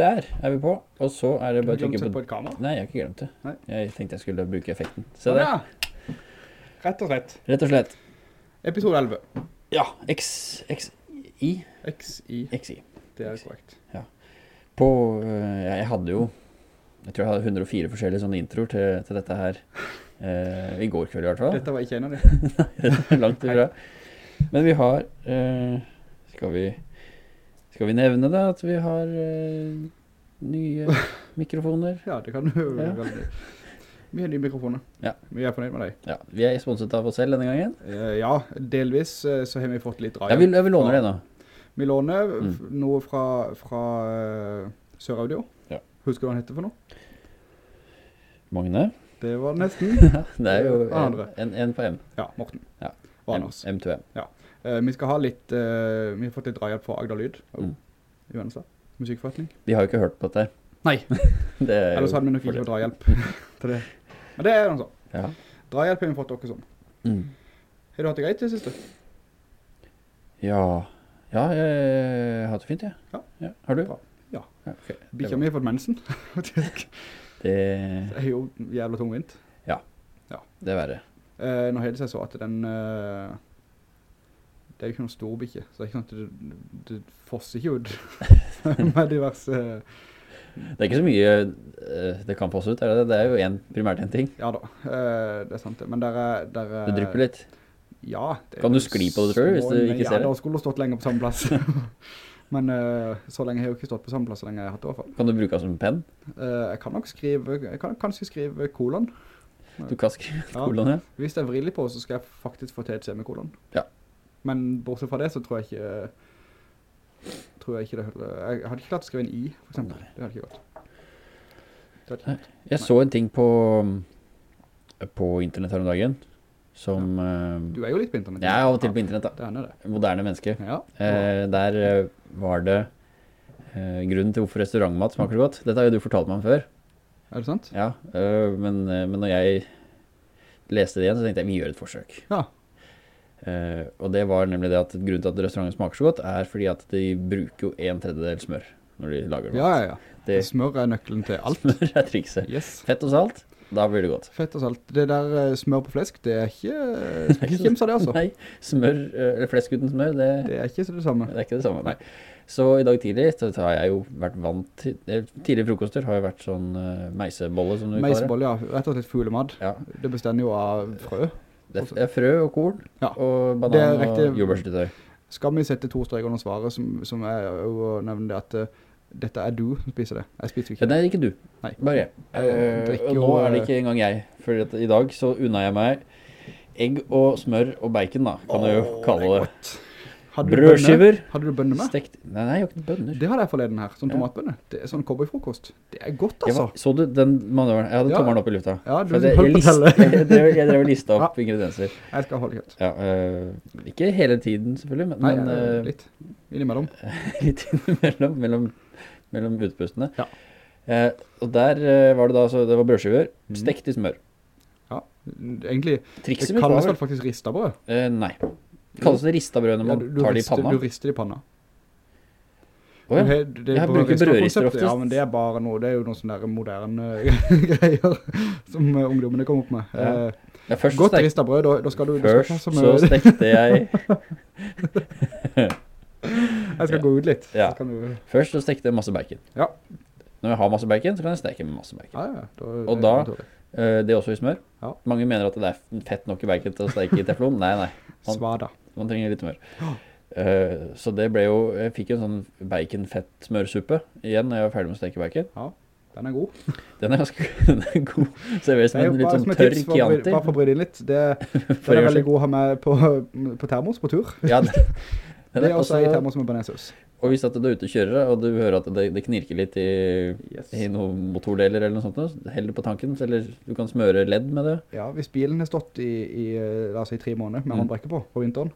Der er vi på, og så er det bare å trykke på... på et kamera. Nei, jeg har ikke glemt det. Nei. Jeg tenkte jeg skulle bruke effekten. Se Sånn, der, ja. Rett og slett. rett og slett. Episode 11. Ja, X, XI. XI. XI. Det er korrekt. På, øh, jeg hadde jo, jeg tror jeg hadde 104 forskjellige sånne introer til, til dette her, Eh, i går kveld i hvert fall. Dette var ikke en av de. Langt ifra. Men vi har, Eh, skal vi, skal vi nevne det, at vi har uh, nye mikrofoner? Ja, det kan du Ja. Vi har nye mikrofoner. Ja. Vi er fornøyd med deg. Ja, vi er sponset av oss selv denne gangen. Uh, ja, delvis uh, så har vi fått litt drahjelp. Ja, vi, vi låner låne det nå. Vi låner Mm. noe fra, fra uh, Sør-Audio. Ja. Husker du hva han heter for noe? Magne. Det var nesten. Det er jo en, en, en på M. Ja, Morten. Ja. Og M, Anders. M2M. Eh, vi skal ha litt, uh, vi har fått litt drahjelp fra Agda Lyd. Mm. I Vennesla. Musikkforretning. De har jo ikke hørt på dette. Nei, Det er ellers hadde vi nok ikke fått drahjelp til det. Men det er noe sånn. Ja. Drahjelp har vi fått dere som. Mm. Har du hatt det greit det siste? Ja, ja jeg har hatt det fint, jeg. Ja. Har du? Bra. Ja. ok. Bikkja mi har fått mensen, faktisk. Det, Det er jo jævla tungvint. det er verre. Uh, nå har det seg så at den eh, Det er jo ikke noen stor bikkje Så det er ikke det, det fosser ikke ut Med diverse Det er ikke så mye eh, det kan fosse ut, det det? Er jo en, primært en ting. Ja da, eh, det er sant det Men der er, der er Det drypper litt. Ja det Kan du skli på det, tror du, hvis du ikke ser det? Ja, da skulle du stått lenger på samme plass Men eh, så lenge har jeg jo ikke stått på samme plass Så lenge jeg har hatt det i hvert fall Kan du bruke det som penn? Eh, Jeg kan nok skrive Jeg kan kanskje skrive kolon Du kan skrive Ja. kolon, ja. Hvis jeg vrir litt på så skal jeg faktisk få til et semikolon Ja. Men bortsett fra det så tror jeg ikke Tror jeg ikke det Jeg hadde ikke klart å skrive en I for eksempel. Det hadde ikke gått. Jeg så en ting på, på internett her om dagen, som... ja. Du er jo litt på internett Jeg er av og til på internett da. Det er det Moderne menneske. Ja Eh, der eh, var det eh, grunnen til hvorfor restaurantmat smaker godt. Dette har jo du fortalt meg om før. Er det sant? Ja, øh, men, øh, men når jeg leste det igjen, så tenkte jeg, vi gjør et forsøk. Ja Eh, og det var nemlig det at grunnen til at restauranten smaker så godt, er fordi at de bruker jo en tredjedel smør når de lager mat. Ja, ja, ja Det Smør er nøkkelen til alt smør er trikset. Yes Fett og salt, da blir det godt. Fett og salt Det der eh, smør på flesk Det er ikke ikke kimsa det altså Nei, smør, øh, eller flesk uten smør, det, Det er ikke det samme det er ikke det samme. Nei. Så i dag tidlig så har jeg jo vært vant til, eh, frokoster har jo vært sånn meisebolle som du kaller det. Meisebolle, ja Rett og slett fuglemad. Ja, Det bestemmer jo av frø det er frø og korn Ja. og banan og jordbærstetøy. Skal vi sette to streker under svaret som, som er å nevne det at uh, dette er du som spiser det. Jeg spiser ikke. Ja, ikke det. er ikke du. Nei. Bare jeg. Jeg Eh, og nå er det eh, ikke engang jeg. For at i dag så unna jeg meg egg og smør og bacon da, kan du jo kalle det det. Hadde du? Brødskiver. Hadde du bønner med? Stekt. Nei, nei, jeg har ikke bønner. Det hadde jeg forleden her, sånn tomatbønner. Det er sånn cowboyfrokost. Det er godt altså. var, så du den manøveren? Jeg hadde Ja. tommeren opp i lufta. Ja, du det- holdt på telle. jeg, drev, jeg drev lista opp ingredienser. Jeg skal holde kjøtt. Ja, øh, ikke hele tiden selvfølgelig, men, Nei, men eh, litt. Innimellom. litt innimellom, mellom, mellom utpustene. Ja. Eh, og der eh, var det da, så det var brødskiver, Mhm. stekt i smør. Ja, egentlig, Trikset det kalles vel faktisk ristabrød. Eh, nei. Det kalles det rista brød når Ja, man du, du, tar det i panna. du rister det i panna. Oh, ja. Har- det Jeg bruker brødrister oftest. Ja, men det er bare noe, det er jo noen sånne der moderne greier som eh, ungdommene kommer opp med. Ja. Eh, Ja, godt stek, rista brød, da, da skal du... du skal først så stekte jeg Jeg skal Ja. gå ut litt. Ja. Så du... Først så stekte jeg masse bacon. Ja. Når jeg har masse bacon, så kan jeg steke med masse bacon. Ja, ja. Da, Og da-. Eh, det er også i smør. Ja. Mange mener at det er fett nok i bacon til å steke i teflon. Nei, nei. Man, man trenger litt smør. Eh, så det ble jo, jeg fikk jo en sånn bacon-fett-smørsuppe igjen når jeg var ferdig med å steke bacon. Ja, Den er god. Den er ganske den er god. Serveres jeg er med en litt sånn tørr Chianti. Bare for å bry deg litt. Det, den er veldig god å ha med på, på termos på tur. Ja, den, den Det er er også i termos med bearnéssaus. Og hvis at du er ute og kjører, og du hører at det, det knirker litt i, Yes. i noen motordeler eller noe sånt, held det på tanken, eller du kan smøre ledd med det. Ja, hvis bilen har stått i, i eh, oss si, tre måneder med Mm. håndbrekke på, på vinteren,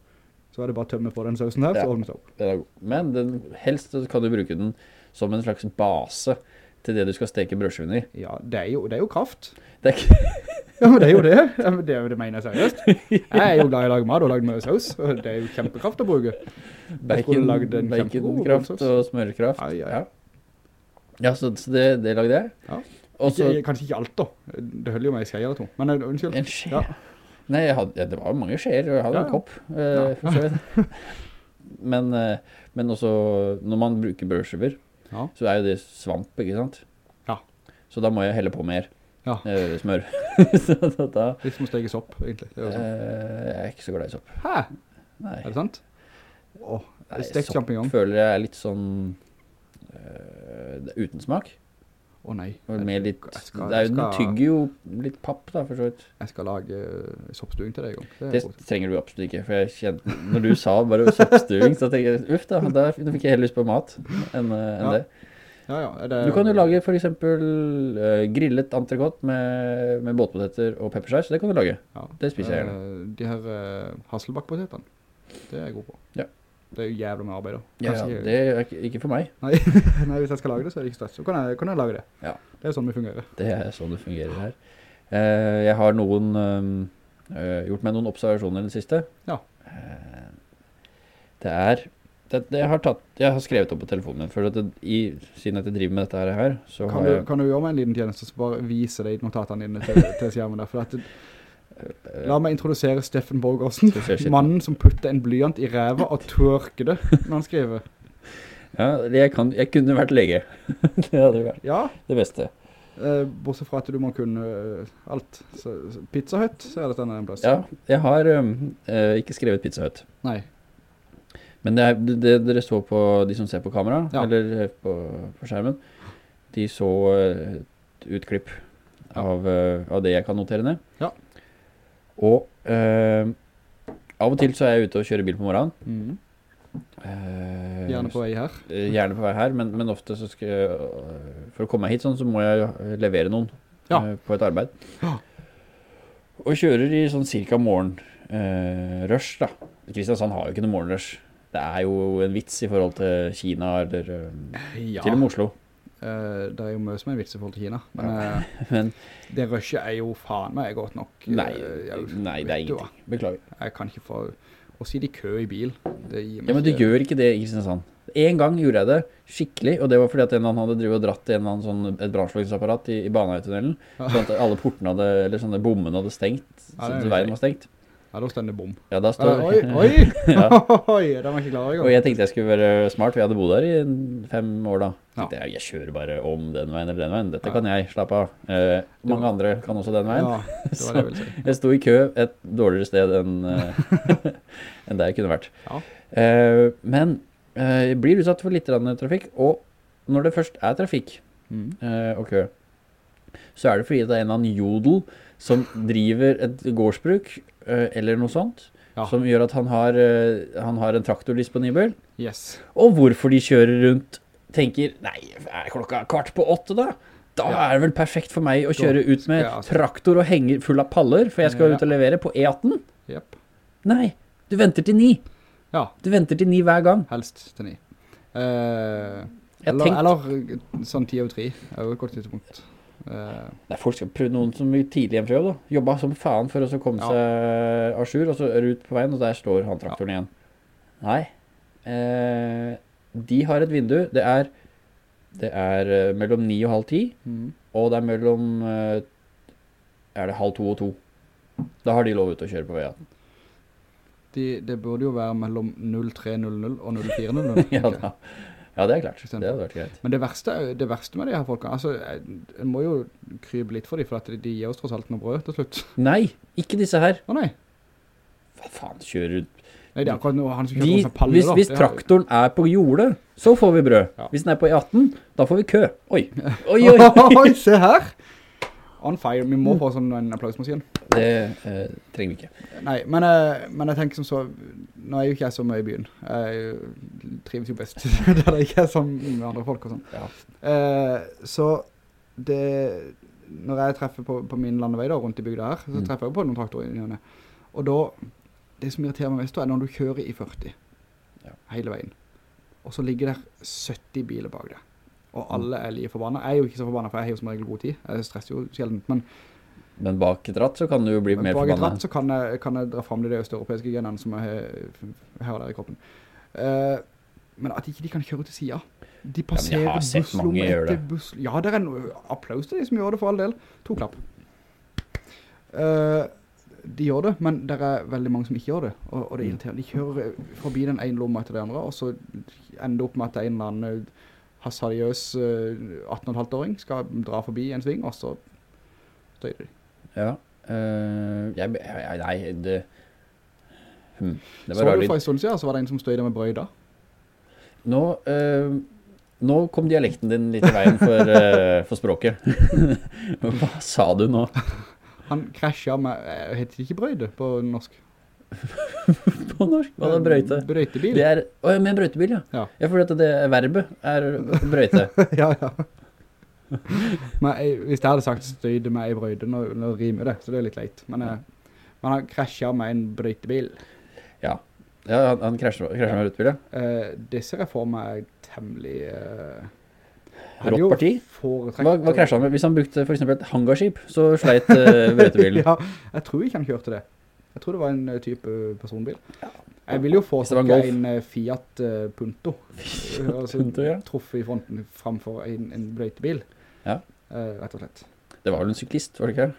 så er det bare å tømme på den sausen her, Ja. så ordner det opp. Er. Men den, helst kan du bruke den som en slags base til det du skal steke brødskiven i. Ja, det er jo, det er jo kraft. Det er Ja, men det er jo det. Ja, men det, det mener jeg seriøst. Jeg er jo glad i å lage mat og lage mye saus, og det er jo kjempekraft å bruke. bacon, baconkraft og smørkraft. Ja, ai. ja. Ja. Så, så det, det lagde jeg. Ja. Også, Ikke, kanskje ikke alt da. Det holder jo meg i skje eller to. Men eh, unnskyld. en skje. Ja. Nei, hadde, ja, det var jo mange skjer, og jeg hadde en kopp. eh, men, eh, men også, når man bruker brødskiver, Ja. så er jo det svamp, ikke sant? Ja. Så da må jeg helle på mer Ja. uh, smør. så da, da Litt som å stege sopp, egentlig. Det sånn. jeg er ikke så glad i sopp. Hæ? Nei. Er det sant? Åh, Nei, stekt sopp champignon. føler jeg er litt sånn uh, uten smak. Å nei. Med litt, skal- det er jo, den tygger jo litt papp da, for så vidt. Jeg skal lage uh, soppstuing til deg en gang. Det Det trenger du absolutt ikke, for jeg kjente, når du sa bare soppstuing, så tenkte jeg, uff da, da fikk jeg heller lyst på mat enn, enn Ja. det. Ja, ja. Det, Du kan jo lage for eksempel uh, grillet entrecôte med, med båtpoteter og peppersaus, det kan du lage. Ja. Det spiser jeg gjerne. Eh, De her uh, hasselbakkpotetene, det er jeg god på. Ja. Det er jo jævlig med arbeid da. Ja, ja, det er ikke, for meg. Nei, nei, hvis jeg skal lage det, så er det ikke stress. Så kan jeg, kan jeg lage det. Ja. Det er sånn det fungerer. Det er sånn det fungerer her. Uh, jeg har noen, eh, gjort meg noen observasjoner i det siste. Ja. Det er, det, det har tatt, jeg har skrevet opp på telefonen min, for at det, i, siden at jeg driver med dette her, så Kan har du, jeg... kan du gjøre meg en liten tjeneste, så bare vise deg notatene dine til, til skjermen der. For at, la meg introdusere Steffen shit. mannen som putter en blyant i ræva og tørker det når han skriver. Ja, jeg, kan, jeg kunne vært lege. det hadde vært Ja, det beste. eh, bortsett fra at du må kunne eh, alt. Så, Pizza Hut, så er det denne en plass. Ja, jeg har um, ikke skrevet Pizza Hut. Nei. Men det, er, det, det dere så på, de som ser på kamera, Ja. eller på, på skjermen, de så eh, et utklipp av, eh, av det jeg kan notere ned. Ja. Og eh, av og til så er jeg ute og kjører bil på morgenen. Mm. Eh, Gjerne på vei her. eh, Gjerne på vei her, men, men ofte så skal jeg, for å komme meg hit sånn, så må jeg levere noen Ja. eh, på et arbeid. Ja. Og kjører i sånn cirka morgen øh, rush da. Kristiansand har jo ikke noe morgenrush. Det er jo en vits i forhold til Kina, eller øh, Ja. til og med Oslo. Eh, det er jo mye som er en vits i forhold til Kina. Men Ja. eh, Men det røsje er jo faen meg godt nok. eh, nei, jeg, nei, det er ingenting. hva. Beklager. Jeg kan ikke få å si det i kø i bil. Ja, men du ikke- gjør ikke det i Kristiansand. En gang gjorde jeg det skikkelig, og det var fordi at en eller annen hadde drivet og dratt i en sånn, et brannslukningsapparat i, i Baneheitunnelen, sånn at alle portene hadde, eller sånne bommene hadde stengt, Ja, så det er veien var stengt. Ja, da stender bom. Ja, da Eh, står... oi, oi! Ja. oi, den var ikke klar i Og jeg tenkte jeg skulle være smart, for jeg hadde bodd der i fem år da. Ja. Jeg, jeg kjører bare om den veien eller den veien, dette Ja. kan jeg, slappe av. Eh, mange andre kan også den veien. Ja, det var det jeg ville si. Jeg sto i kø et dårligere sted enn eh, enn der jeg kunne vært. Ja. Eh, men eh, jeg blir utsatt for litt trafikk, og når det først er trafikk Mhm. eh, og kø, så er det fordi det er en eller annen jodel som driver et gårdsbruk, eh, eller noe sånt, Ja. som gjør at han har, eh, han har en traktor disponibel, Yes. og hvorfor de kjører rundt tenker, nei, er klokka kvart på åtte da? Da Ja. er det vel perfekt for meg å kjøre ut med altså- traktor og henger full av paller, for jeg skal ut og levere på E18. Yep. Nei, du venter til ni. Ja, Du venter til ni hver gang. helst til ni. Eh, eller, eller sånn ti over tre. Er jo et godt tidspunkt. Eh, Nei, folk skal prøve noen som tidlig hjem fra jobb da. Jobba som faen for å komme Ja. seg asjur, og så er ut på veien, og der står han traktoren igjen. Nei. Eh, de har et vindu. Det er, det er eh, mellom ni og halv ti, mhm. og det er mellom eh, Er det halv to og to? Da har de lov ut å kjøre på veien. de, det burde jo være mellom 0300 og 0400. ja, da. Ja, det er klart. Det hadde vært greit. Men det verste, er- det verste med de her folkene, altså, jeg- en må jo krybe litt for dem, for at de, gir oss tross alt noe brød til slutt. Nei, ikke disse her. Å nei, Hva faen, kjører du? nei, det er akkurat noe, han som kjører på sånn hvis, da. hvis traktoren er på jordet, så får vi brød. Ja. Hvis den er på E18, da får vi kø. Oi, oi, oi. Oi, se her! On fire, vi må få sånn en applausmaskin. Det eh, trenger vi ikke. Nei, men, eh, men jeg tenker som så, nå er jo ikke jeg så mye i byen. Jeg trives jo best der det ikke er sånn med andre folk og sånn. Ja. Eh, så det, når jeg treffer på, på min landevei da, rundt i bygda her, så Mm. treffer jeg på noen traktorer. Og da, det som irriterer meg mest da, er når du kjører i 40 Ja. hele veien. Og så ligger der 70 biler bak deg. Og Mm. alle er lige forbannet. Jeg er jo ikke så forbannet, for jeg har jo som regel god tid. Jeg stresser jo sjeldent, men Men bak et ratt så kan du jo bli men mer bak et ratt så kan jeg, kan jeg dra frem de østeuropeiske genene som jeg har- der i kroppen. Eh, men at ikke de kan kjøre til siden. De passerer ja, gjøre etter busslommet buss. Ja, det er en applaus til de som gjør det for all del. To klapp. Uh, de gjør det, men det er veldig mange som ikke gjør det. Og, og det er Mm. irriterende. De kjører forbi den ene lomma etter det andre, og så ender det opp med at en eller annen hasardiøs eh, 18,5-åring skal dra forbi en sving, og så støyder de. Ja. eh, jeg, nei, det... Hmm, det Så rarlig. du for en stund siden, så var det en som støyde med brøyda. Nå, eh, nå kom dialekten din litt i veien for, eh, for språket. Hva sa du nå? Han krasja med, eh, heter det ikke brøyde på norsk? På norsk? Hva er brøyte? Brøytebil. Det er, å med brøytebil, ja. Ja. Ja, at det er verbet er brøyte. ja, ja. Men jeg, hvis jeg hadde sagt støyde med ei brøyde, nå, nå rimer det, så det er litt leit. Men, eh, men han krasja med en brøytebil. Ja, ja han, han krasjer, krasjer med brøytebil, ja. uh, det ser jeg for meg temmelig... Eh, hadde jo Rått parti. Hva, hva krasjer han med? Hvis han brukte for eksempel et hangarskip, så sleit uh, brøytebilen. ja, jeg tror ikke han kjørte det. Jeg tror det var en eh, type personbil. Jeg vil jo få en en eh, Fiat eh, Punto. Fiat altså, Punto, ja. Truffet i fronten framfor en, en brøytebil. Ja. Uh, rett og slett. Det var vel en syklist, var det ikke?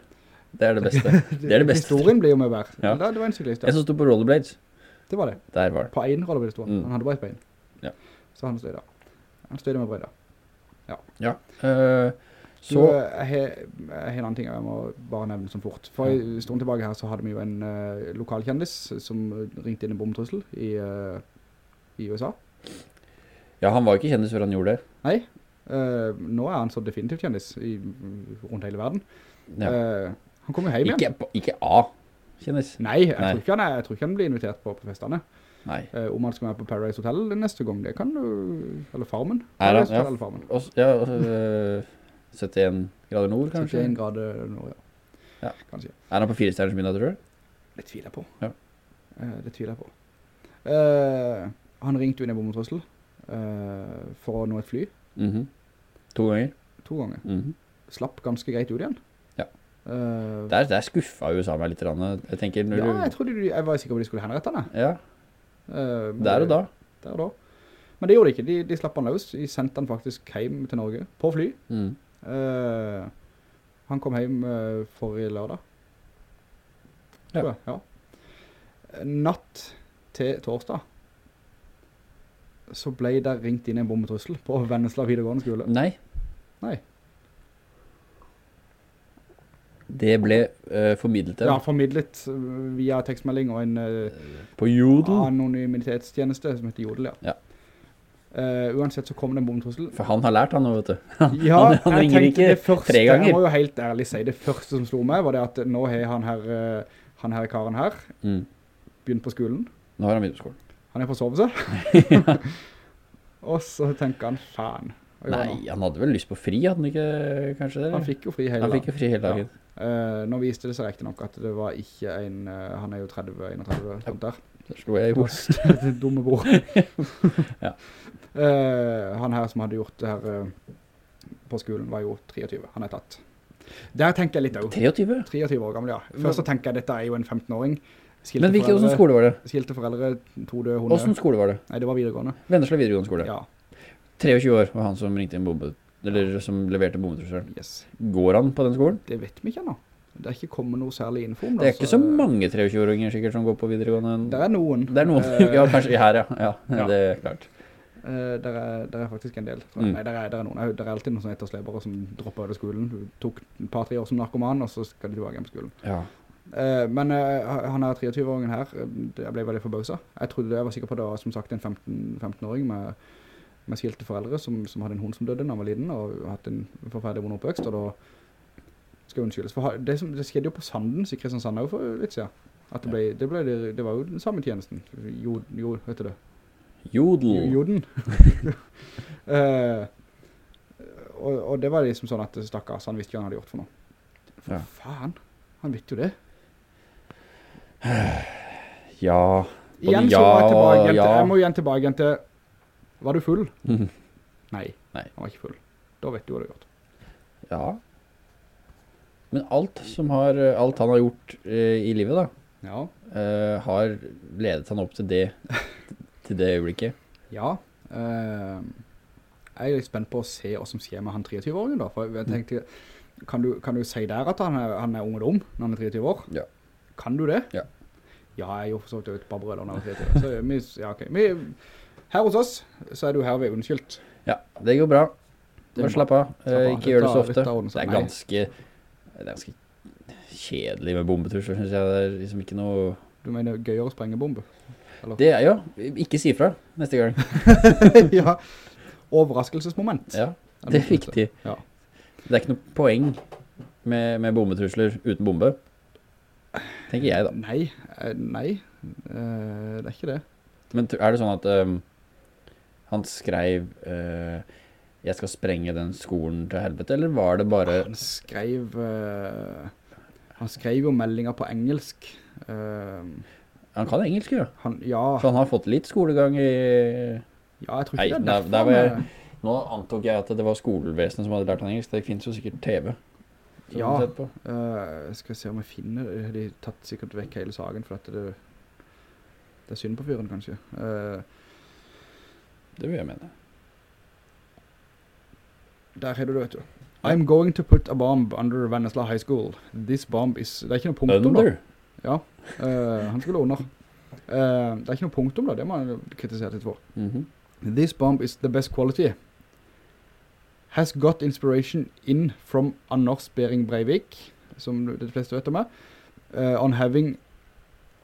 Det er det beste. Det er det beste. Historien blir jo med hver. Ja. Det, var en syklist, Jeg som stod på rollerblades. Det var det. Der var det. På en rollebil stod han. Mm. Han hadde bare et bein. Ja. Så han støyde. Han støyde med brøyda. Ja. Ja. Uh, så, Du, jeg har en annen ting jeg må bare nevne som fort. For en stund tilbake her så hadde vi jo en uh, lokalkjendis som ringte inn en bomtrussel i, uh, i USA. ja, han var jo ikke kjendis før han gjorde det. Nei, eh, nå er han så definitivt kjendis i, rundt hele verden. Ja. Eh, han kommer jo hjem igjen. Ikke, ikke A kjendis. Nei, jeg, Nei. Tror ikke han er, jeg tror ikke han blir invitert på, på festene. Nei. Eh, om han skal være på Paradise Hotel neste gang, det kan du... Eller Farmen. Er han? Ja. Eller Farmen. Og, s- ja, øh, 71 grader nord, kanskje? 71 grader nord, ja. Ja. Kanskje. Er han på fire stjerners middag, tror du? Det tviler jeg på. Ja. Eh, det tviler jeg på. Eh, han ringte jo ned i bommetrussel uh, for å nå et fly Mhm. To ganger. to ganger. Mhm. Slapp ganske greit ut igjen. Eh, Der, der skuffa USA meg litt. Jeg tenker, ja, jeg trodde jeg var sikker på de skulle henrette henne. Ja, Uh, der og da. Der og da. Men det gjorde de ikke. De, de slapp han løs. De sendte han faktisk hjem til Norge på fly. Mm. Uh, han kom hjem forrige lørdag. Ja. Ja. Natt til torsdag så ble det ringt inn en bombetrussel på Vennesla videregående skole. Nei. Nei. Det ble uh, formidlet til Ja, formidlet eh, via tekstmelding og en uh, på Jodel. anonymitetstjeneste som heter Jodel, ja. Ja. Uh, uansett så kom det en bombetrussel. For han har lært han nå, vet du. Ja, han, han ringer ikke første, tre ganger. Jeg må jo helt ærlig si, det første som slo meg var det at nå har han her, han her karen her Mm. begynt på skolen. Nå har han begynt på skolen. Han er på sovelse. og så tenker han, faen. Nei, han hadde vel lyst på fri, hadde han ikke kanskje det? Han fikk jo fri hele han fikk jo fri hele dagen. Eh, nå viste det seg riktig nok at det var ikke en, eh, han er jo 30-31, sånt der. Så slo jeg i host. Dumme bror. Ja. Eh, han her som hadde gjort det her på skolen var jo 23. Han er tatt. Der tenker jeg litt av. 23? 23 år gammel, ja. Først så tenker jeg at dette er jo en 15-åring. Men hvilken skole var det? Skilte foreldre, to døde hunder. Hvordan skole var det? Nei, det var videregående. Vennesla videregående skole. Ja, 23 år var han som ringte en bombe, eller som leverte bombetrusselen. yes. Går han på den skolen? Det vet vi ikke nå. Det er ikke kommet noe særlig info om Det er ikke så så mange 23-åringer sikkert som går på videregående. Det er noen. Det er noen. Eh, ja, kanskje her, ja. Ja, Ja. det er klart. Uh, der, er, der er faktisk en del. Mm. Nei, der er, der er noen. Det er alltid noen sånne etterslepere som dropper ut av skolen. Du tok et par-tre år som narkoman, og så skal de tilbake hjem på skolen. Ja. Uh, men uh, han er 23-åringen her, jeg ble veldig forbauset. Jeg trodde, jeg var sikker på det var som sagt en 15 15-åring med, med skilte foreldre som, som hadde en hund som døde når han var liten, og hatt en forferdelig vond oppvøkst, og da skal unnskyldes. For det, som, det skjedde jo på Sandens i Kristiansand også for litt siden. At det, ble, det, ble, det, det var jo den samme tjenesten. Jod, jod, du det? Jodel. Joden. uh, og, og det var liksom sånn at stakkars, han visste hva han hadde gjort for noe. For Ja. faen, han visste jo det. Ja. Igjen ja så jeg tilbake igjen til, jeg må igjen tilbake igjen til, var du full? Mhm. Nei, Nei. han var ikke full. Da vet du hva du har gjort. Ja. Men alt som har, alt han har gjort uh, i livet da, Ja, uh, har ledet han opp til det, til det øyeblikket. ja. Uh, jeg er litt spent på å se hva som skjer med han 23-åringen da, for jeg tenkte, kan du, kan du si der at han er, han er ung og dum når han er 23 år? Ja. Kan du det? Ja. Ja, jeg er jo for så vidt bare brødre når jeg er 23. Så vi, ja, ok. Vi, her hos oss, så er du herved unnskyldt. Ja, det går bra. Bare går slapp av. Eh, Ikke gjør det så ofte. Det er ganske, det er ganske kjedelig med bombetrusler, synes jeg. Det er liksom ikke noe... Du mener gøyere å sprenge bombe? Eller? Det er jo, ikke si fra neste gang. ja. Overraskelsesmoment. Ja, det er viktig. Ja. Det er ikke noe poeng med, med bombetrusler uten bombe. Tenker jeg da. Nei, eh, nei, eh, det er ikke det. Men er det sånn at ehm, han skrev uh, jeg skal sprenge den skolen til helvete, eller var det bare... Han skrev uh, Han skrev jo meldinger på engelsk. Uh, Han kan engelsk, jo. han, ja, Så han har fått litt skolegang i... ja, jeg tror Nei, ikke det er derfor. der Nå antok jeg at det var skolevesenet som hadde lært han engelsk. Det finnes jo sikkert TV. Ja. eh, skal se om jeg finner. De tatt sikkert vekk hele saken, for at det, det er synd på fyren, kanskje. Eh, Det vil jeg mene. der har du det, vet du. I'm going to put a bomb under Vennesla High School. This bomb is... Det er ikke noe punktum da. Under. Ja, uh, han skulle under. Uh, det er ikke noe punktum da, det må han kritisere litt for. Mhm. This bomb is the best quality. Has got inspiration in from Anders Bering Breivik, som de fleste vet om meg, uh, on having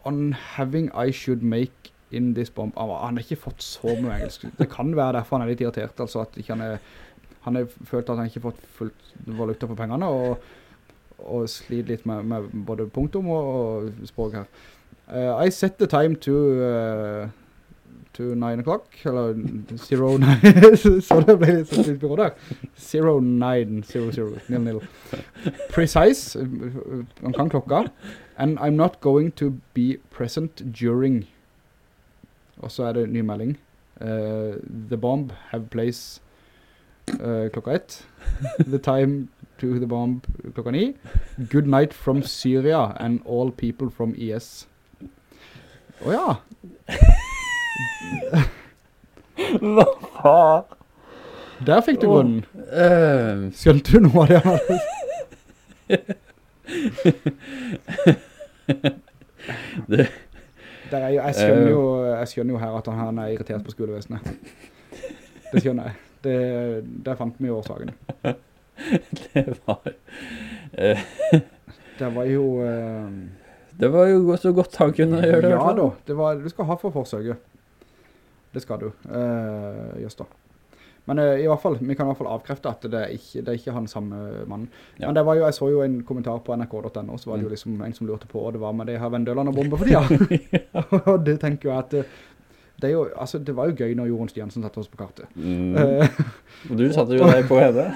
on having I should make in this bomb. Ah, han har ikke fått så mye engelsk. Det kan være derfor han er litt irritert, altså at han er, han har følt at han ikke har fått fullt valuta for pengene, og, og sliter litt med, med både punktum og, og språk her. Uh, I set the time to Uh, to 9 o'clock, eller 09, så det ble litt sånn byrå der. 0900, nil nil. Precise, man kan klokka, and I'm not going to be present during. Og så er det ny melding. Uh, the bomb have place uh, klokka ett. the time to the bomb klokka ni. Good night from Syria and all people from ES. Åja. Hva faen? Der fikk du grunnen. uh, Skjønte du noe av det? Det- er jeg, skjønner Eh. jo, jeg skjønner jo her at han, er irritert på skolevesenet. Det skjønner jeg. Det, der fant vi jo årsaken. det var... eh, Det var jo... eh, det var jo så godt han kunne gjøre det. ja da, det var, du skal ha for forsøket. Det skal du, uh, Jøsta. Men eh, i hvert fall, vi kan i hvert fall avkrefte at det er ikke, det er ikke han samme mannen. Ja. Men det var jo, jeg så jo en kommentar på nrk.no, så var det jo Mm. liksom en som lurte på hva det var med det her Vendøland og bombe for tida. og det tenker jeg at eh, det, jo, altså, det var jo gøy når Jorunn Stiansen satte oss på kartet. Mm. Eh, Og du satte jo deg på henne.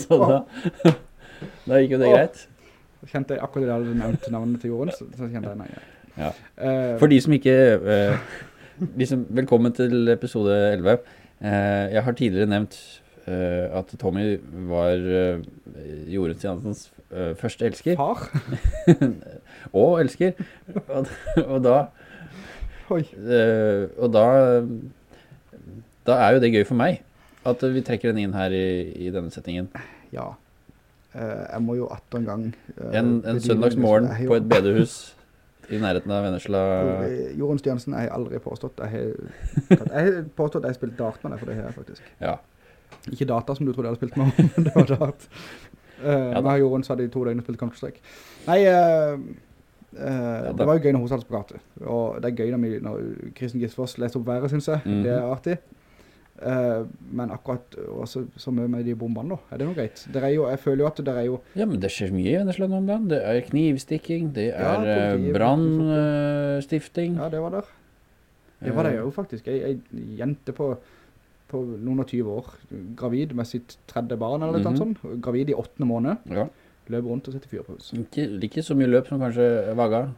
så da, da gikk jo det greit. kjente jeg akkurat da jeg hadde nevnt navnet til Jorunn, så, så kjente jeg nei. Ja. For de som ikke Uh, liksom, Velkommen til episode 11 eh, Jeg har tidligere nevnt eh, At Tommy var uh, Jorunn Stiansens eh, første elsker. Far? Og elsker. Og, og da eh, Og da Da er jo det gøy for meg At vi trekker den inn her i, i denne settingen. Ja. Eh, jeg må jo atter en gang... eh, En, en søndagsmorgen på et bedehus I nærheten av Vennesla Eh, Jorunn Stjønsen har jeg aldri påstått. Jeg har, påstått at jeg har spilt dart med deg, for det jeg faktisk. Ja, Ikke data som du trodde jeg hadde spilt med, men det var dart. Uh, da. men Jorunn så hadde i to døgn og spilt Counter-Strike. Nei, uh, uh, ja, det var jo gøy når hun satt på kartet. Og det er gøy når, vi, når Kristen Gisfors leser opp været, synes jeg. Mhm. Det er artig. Eh, men akkurat også så mye med de bombene da, er det noe greit? Det er jo, jeg føler jo at det er jo Ja, men det skjer mye i Vennesland om dagen. Det er knivstikking, det er ja, politiet- brannstifting. Ja, det var der. Det var det jo faktisk. Ei, ei jente på, på noen og 20 år, gravid med sitt tredje barn eller noe Mhm. sånt, gravid i åttende måned, Ja. løp rundt og setter fyr på hus. Ikke, ikke så mye løp som kanskje Vaga.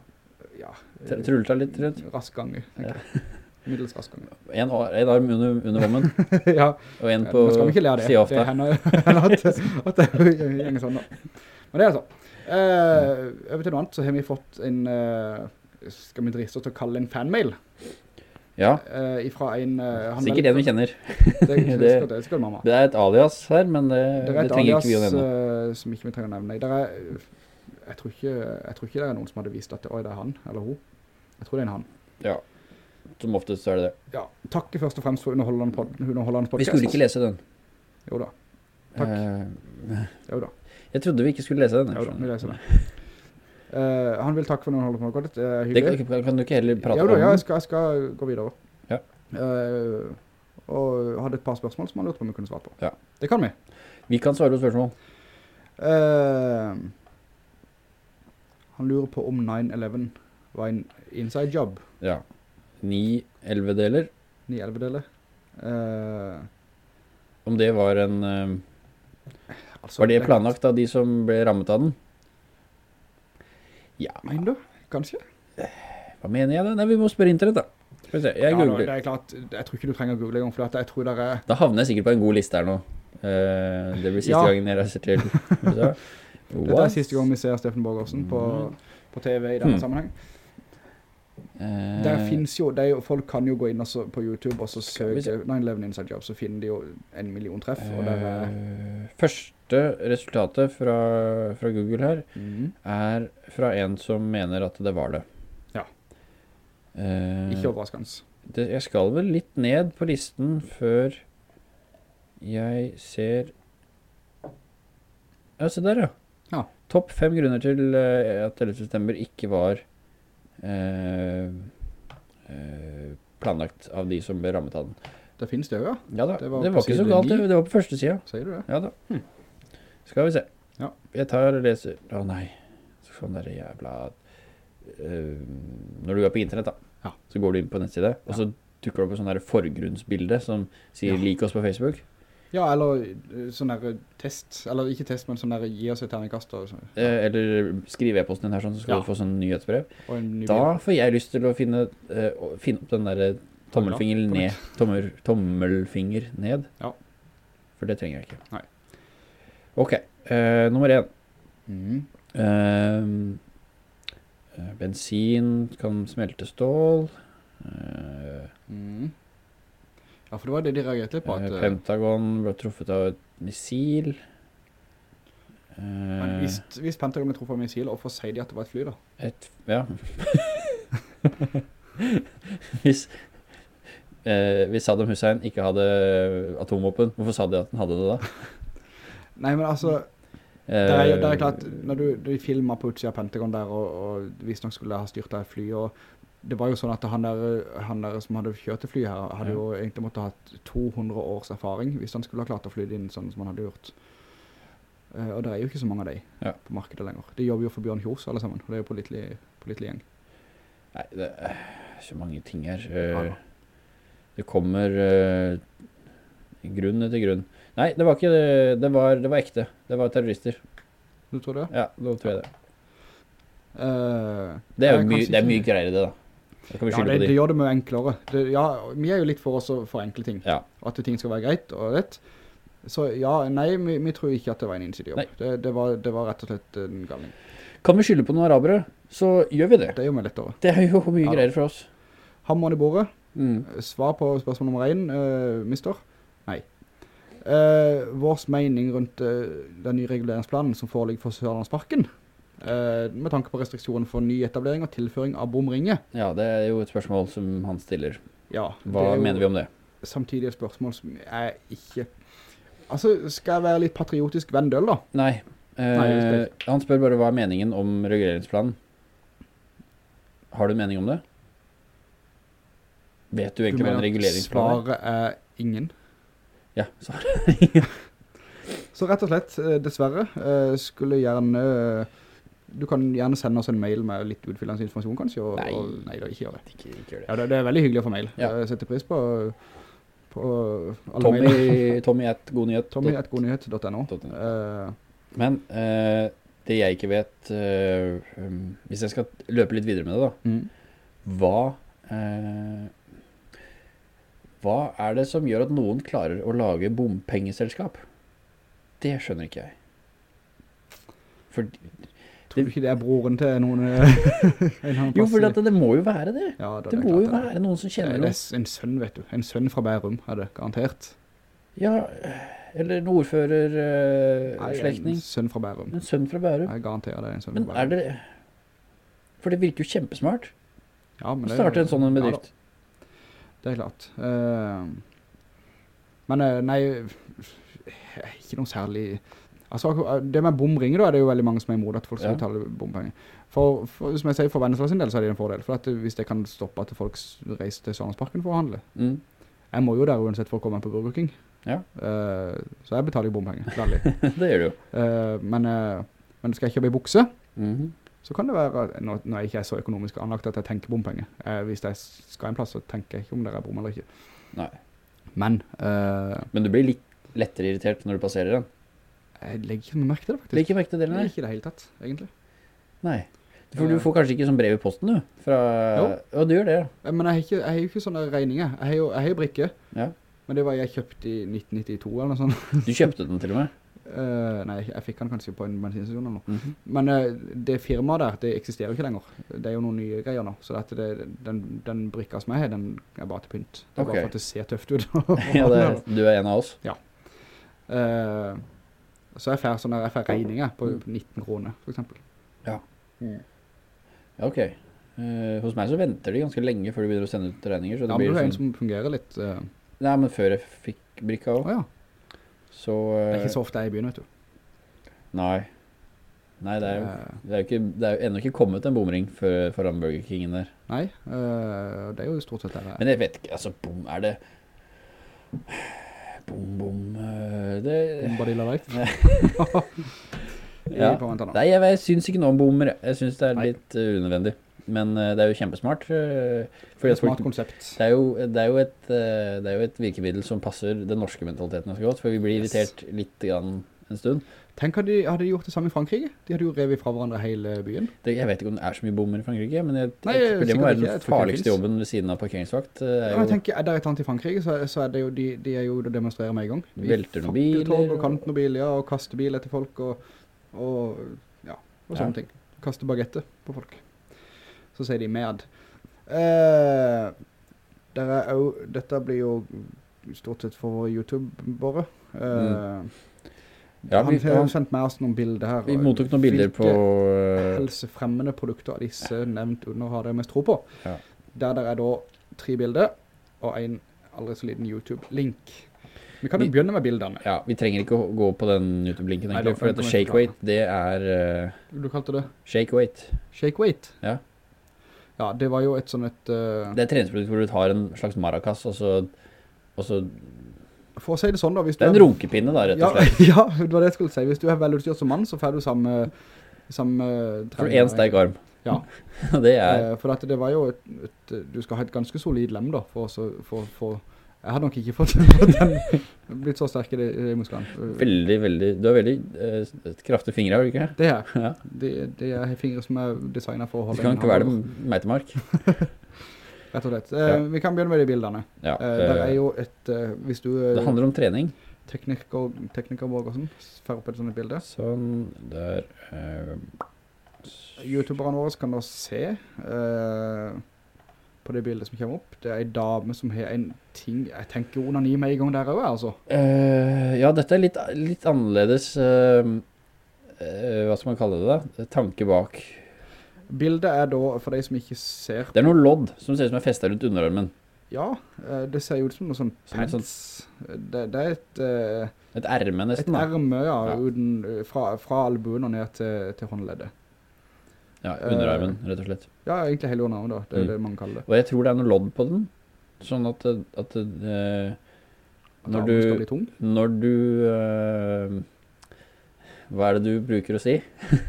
Ja, deg litt rundt. rask gang, tenker jeg. Middels rask. En, en arm under, under vommen, ja, og en på vi ikke le det. Det hender at, at det gjenger sånn da. Men det er altså. Uh, over til noe annet, så har vi fått en, eh, skal vi driste oss til å kalle en fanmail? Ja, eh, ifra en... han sikkert en vi kjenner. Det, det, Det- det er et alias her, men det, er trenger alias ikke vi å nevne. Det er et alias som ikke vi trenger å nevne. Det er, jeg, tror ikke, jeg tror ikke det er noen som hadde vist at det er han, eller hun. Jeg tror det er en han. Ja, som oftest er det det. Ja, takk først og fremst for underholdende, pod underholdende Vi skulle ikke lese den. Jo da, Takk. Eh, jo da, jeg trodde vi ikke skulle lese den. jo da, vi leser den. Uh, han vil takke for underholdende podcast, det er hyggelig. Det, kan du ikke heller prate da, om ja, jeg skal, jeg skal gå videre. Ja. Uh, og hadde et par spørsmål som han lurte på om vi kunne svare på. Ja. Det kan vi. Vi kan svare på spørsmål. Eh, han lurer på om 9-11 var en inside job. Ja. Ni elvedeler. 9-11 deler. Eh, Om det var en... uh, altså, Var det planlagt av de som ble rammet av den? Ja, Mener du? Kanskje? hva mener jeg da? Nei, vi må spørre internett da. Jeg Ja, googler. det er klart, jeg tror ikke du trenger å google engang, for jeg tror det er... Da havner jeg sikkert på en god liste her nå. Uh, det blir siste Ja. gangen jeg reiser til USA. Dette er siste gang vi ser Steffen Borgersen på, på TV i denne Hmm. sammenheng. Eh, Der finnes jo, jo, folk kan jo gå inn også på YouTube og så søke 9-11 Inside Job, så finner de jo en million treff, er... eh, Første resultatet fra, fra Google her mm. er fra en som mener at det var det. Ja. Eh, Ikke overraskende. det, jeg skal vel litt ned på listen før jeg ser Ja, se der ja. Ja. Topp fem grunner til eh, at 11. september ikke var planlagt av de som ble rammet av den. Det finnes det jo, ja. Ja da, Det det var var, ikke så galt, det, det var på første sida. Sier du det? Ja da. Skal vi se. Ja. Jeg tar og leser Å nei. Sånn der jævla Uh, Når du er på internett, da, Ja. så går du inn på nettside, og så dukker det opp et sånt der forgrunnsbilde som sier Ja. 'lik oss på Facebook'. Ja, eller eh, sånn der test, eller ikke test, men sånn der gi oss et terningkast. Eh, eller skriv e-posten din her, sånn, så skal Ja. du få sånn nyhetsbrev. ny Da får jeg lyst til å finne, uh, finne opp den der tommelfinger ned. Tommel, tommelfinger ned. Ja. For det trenger jeg ikke. Nei. Ok, uh, nummer én. Mm. Eh, bensin kan smelte stål. Eh, Mhm. Ja, for det var det de reagerte på, at... eh, eh, Pentagon ble truffet av et missil. Men Eh, hvis, hvis Pentagon ble truffet av et missil, hvorfor sier de at det var et fly da? et, ja. hvis, eh, hvis Saddam Hussein ikke hadde atomvåpen, hvorfor sa de at han hadde det da? Nei, men altså, det er, det er klart, når du, du filmer på utsida av Pentagon der, og, og visst nok skulle ha styrt deg fly, og det var jo sånn at han der, han der som hadde kjørt det fly her, hadde Ja. jo egentlig måtte ha hatt 200 års erfaring, hvis han skulle ha klart å fly det inn sånn som han hadde gjort. Uh, og det er jo ikke så mange av de Ja. på markedet lenger. De jobber jo for Bjørn Kjos alle sammen, og det er jo pålitelig pålitelig gjeng. Nei, det er så mange ting her. Ja. Eh, Det kommer uh, grunn etter grunn. Nei, det var ikke det. Det var, det var ekte. Det var terrorister. Du tror det? Ja, da tror jeg det. Det er jo my, det er mye greier i det, da. Da kan vi Ja, det, på det gjør det mye enklere. Det, ja, vi er jo litt for oss å forenkle ting. Ja. At ting skal være greit og rett. Så ja, nei, vi, vi tror ikke at det var en innsidejobb. jobb. Det, det, var, det var rett og slett en galning. Kan vi skylde på noen arabere, så gjør vi det. Det er jo mye lettere. Det er jo mye Ja. greier for oss. Hammeren i bordet. Mm. Svar på spørsmål nummer 1, uh, mister. Nei. Uh, vårs mening rundt uh, den nye reguleringsplanen som foreligger for Sørlandsparken, eh, med tanke på restriksjonen for nyetablering og tilføring av bomringer. Ja, det er jo et spørsmål som han stiller. Ja, Hva mener vi om det? Samtidig et spørsmål som jeg ikke... Altså, skal jeg være litt patriotisk venndøl da? Nei. Eh, Nei, han spør bare hva er meningen om reguleringsplanen. Har du en mening om det? Vet du egentlig hva en mener reguleringsplan er? Svaret er ingen. Ja, så Så rett og slett, eh, dessverre, eh, skulle gjerne... Du kan gjerne sende oss en mail med litt utfyllende informasjon kanskje, og, Nei. og, nei da, ikke gjør det. ikke, ikke gjør det. Ja, det, det er veldig hyggelig å få mail. Ja. Jeg setter pris på, på alle mailer. Tommy, Tommy at godnyhet. Tommy at godnyhet.no. net. Eh, Men uh, det jeg ikke vet, uh, um, hvis jeg skal løpe litt videre med det da, mm. hva, hva er det som gjør at noen klarer å lage bompengeselskap? Det skjønner ikke jeg. For Tror du ikke det er broren til noen eh, en annen Jo, for det, det må jo være det. Ja, det, Det må jo være noen som kjenner Det noen. er en sønn, vet du. En sønn fra Bærum er det, garantert. Ja, eller en ordfører-slektning. en sønn fra Bærum. en sønn fra Bærum. Jeg garanterer det er en sønn Men fra er det... For det virker jo kjempesmart. Ja, men Å det- starte en sånn ja bedrift. det er klart. Uh, men eh, nei, ikke noe særlig... Altså, det med bomringer da, er det jo veldig mange som er imot at folk skal Ja. betale bompenger. For, for, som jeg sier, for Vennesla sin del så er det en fordel. For at hvis det kan stoppe at folk reiser til Sørlandsparken for å handle. Mm. Jeg må jo der uansett for å komme på Burger King. Ja. Uh, så jeg betaler jo bompenger, det gjør du jo. Uh, men, uh, men skal jeg kjøpe i bukse, Mhm. så kan det være, når, når jeg ikke er så økonomisk anlagt at jeg tenker bompenger. Eh, hvis jeg skal en plass, så tenker jeg ikke om det er bom eller ikke. Nei. Men eh, Men du blir litt lettere irritert når du passerer den. Jeg legger ikke noe merke til det faktisk. Legger ikke merke til det, Nei, ikke det hele tatt, egentlig. Nei. For du får kanskje ikke sånn brev i posten, du? Fra... Jo. Ja, du gjør det, ja. Eh, Men jeg har, jo ikke sånne regninger. Jeg har jo, jeg har jo brikke, ja. men det var jeg kjøpt i 1992 eller noe sånt. Du kjøpte den til og med. Uh, nei, jeg fikk den kanskje på en bensinstasjon eller noe. Mhm. Men uh, det firmaet der, det eksisterer jo ikke lenger. Det er jo noen nye greier nå. Så det, den, den brikka som jeg har, den er bare til pynt. Det er okay. bare for at det ser tøft ut. Ja, det, du er en av oss. Eh, så jeg får sånne jeg får regninger på 19 kroner, for eksempel. Ja, Ja, ok. Uh, hos meg så venter de ganske lenge før de begynner å sende ut regninger. Så det Ja, men blir du er en sånn... som fungerer litt. Uh... Nei, men før jeg fikk brikka også. også. ja, Så... det er eh, ikke så ofte jeg begynner, vet du. Nei. Nei, det er jo... Eh, Det er jo ikke, det er jo enda ikke kommet en bomring for, for Hamburger Kingen der. nei, eh, det er jo stort sett er. Men jeg vet ikke, altså, bom, er det... Bom, bom, eh, det... Bombadilla Life. Ja. Nei, jeg, jeg synes ikke noe om bommer. Jeg synes det er Nei. litt uh, unødvendig. Men uh, det er jo kjempesmart. eh, det, at folk, Smart konsept. det, er jo, det, er jo et, det er jo et virkemiddel som passer den norske mentaliteten ganske godt, for vi blir Yes. irritert litt grann en stund. Tenk at de, hadde gjort det samme i Frankrike. De hadde jo revet fra hverandre hele byen. Det, jeg vet ikke om det er så mye bommer i Frankrike, men jeg, Nei, jeg, det må være den ikke farligste jobben ved siden av parkeringsvakt. eh, Ja, jeg tenker, er det et annet i Frankrike, så, så er det jo, de, de er jo å demonstrere med en gang. De Velter noen biler, Og kanter noen biler, ja, og kaster biler til folk, og, og ja, og sånne Ja. ting. Kaster baguette på folk. Så sier de med. Eh, jo, dette blir jo stort sett for YouTube-båret. Eh, Ja, vi- han har sendt med oss noen bilder her. vi mottok noen bilder på Hvilke helsefremmende produkter av disse nevnt under har dere mest tro på. Ja. Der der er da tre bilder, og en aldri så liten YouTube-link. Vi kan jo begynne med bildene. Ja, vi trenger ikke å gå på den YouTube-linken egentlig, for dette shake weight, det er Uh, Du kalte det shake weight. shake weight. Ja. Ja, det var jo et sånn et... Uh, Det er et treningsprodukt hvor du tar en slags maracas, og så, og så for å si det sånn da, hvis du... Det er en runkepinne da, rett og slett. ja, det var det jeg skulle si. Hvis du er velutstyrt som mann, så får du samme... samme For en sterk arm. Ja. Det er... Eh, for at det var jo et, et, du skal ha et ganske solid lem da, for, å jeg hadde nok ikke fått, fått den, blitt så sterk i de, i musklene. Veldig, veldig... Du har veldig eh, kraftige fingre, har du ikke? Det er. Ja. det, det er fingre som er designet for å holde... Du kan ikke være det meitemark. Rett og slett. Eh. Vi kan begynne med de bildene. Ja, Eh, det er eh, jo et, eh, hvis du eh, det handler om trening. tekniker, tekniker Borgersen, får opp et sånt bilde. Sånn, der... eh, Youtuberne våre kan da se eh, på det bildet som kommer opp. Det er en dame som har en ting, jeg tenker onani med en gang der også, altså. eh, ja, dette er litt, litt annerledes... hva skal man kalle det da? Tanke bak. Bildet er da, for de som ikke ser, Det er noe lodd som ser ut som er festet rundt underarmen. ja, eh, det ser jo ut som noe sånn pants. Sånn... Det, det er et... Uh, Et ærme nesten da. ærme, ja, Ja. Uden, eh, fra, fra albuen og ned til, til håndleddet. Ja, underarmen, rett og slett. Ja, egentlig hele underarmen da, det er Mm. det man kaller det. Og jeg tror det er noe lodd på den. Sånn at, at At når du, når du eh, Hva er det du bruker å si?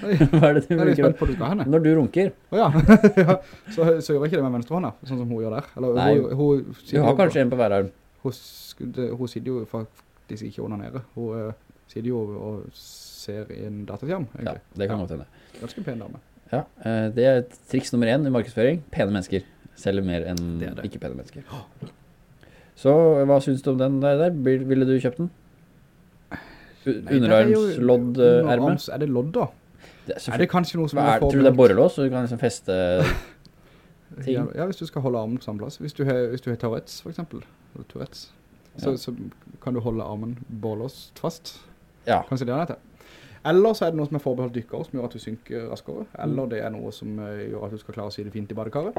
Hva er det du Jeg er litt spent på du skal henne. Når du runker. Oh, ja, så, så gjør ikke det med venstrehånda, sånn som hun gjør der. Eller, Nei, hun, hun, Du sitter har jo- kanskje en på hver arm. Hun, hun sitter jo faktisk ikke under nede. Hun uh, sitter jo og ser i en dataskjerm, Ja, det kan Ja. godt hende. Ganske pen dame. Ja, uh, det er triks nummer én i markedsføring. Pene mennesker. Selger mer enn Det det. ikke pene mennesker. Så hva synes du om den der? der? Ville du kjøpt den? Er Underarmslodd-erme? Er det lodd da? Det er Er det kanskje noe som er, er, tror du det er borrelås, så du kan liksom feste ting? Ja, ja, hvis du skal holde armen på samme plass. Hvis du har, hvis du har Tourettes, for eksempel, eller Tourettes, så, Ja. så kan du holde armen borrelåst fast. Ja, Kanskje det er dette. Eller så er det noe som er forbeholdt dykker, som gjør at du synker raskere. Eller det er noe som eh, gjør at du skal klare å si det fint i badekaret.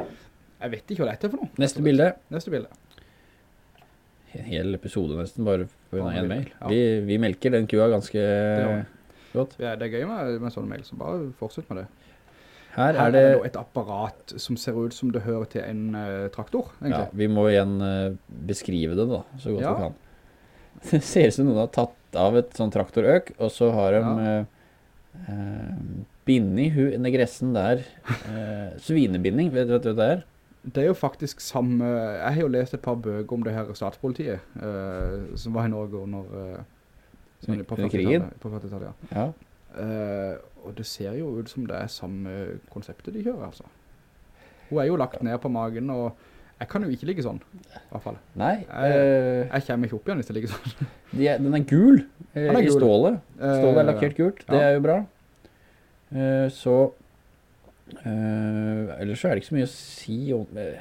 Jeg vet ikke hva dette er for noe. neste bilde. Neste bilde. En hel episode nesten, bare på grunn av en mail. ja. Vi, vi melker den kua ganske godt. Ja, det er gøy med, med sånne mail, så bare fortsett med det. Her Her er det... et apparat som ser ut som det hører til en uh, traktor, Ja, vi må igjen uh, beskrive det da, så godt Ja. vi kan. Det ser ut som noen har tatt av et sånn traktorøk, og så har de Ja. uh, eh, bindet hu under gressen der, svinebinding, vet du hva det er? Det er jo faktisk samme, jeg har jo lest et par bøker om det her statspolitiet, som var i Norge under, eh, som på 40-tallet, 40-tallet, ja. Ja, Eh, og det ser jo ut som det er samme konseptet de kjører, altså. Hun er jo lagt ned på magen, og jeg kan jo ikke ligge sånn, i hvert fall. nei, Jeg- eh, Jeg kommer ikke opp igjen hvis jeg ligger sånn. de er, den er gul eh, Den er i gul. stålet. Stålet er Eh, lakkert gult, det er jo bra. Uh, så, uh, ellers så er det ikke så mye å si om... eh,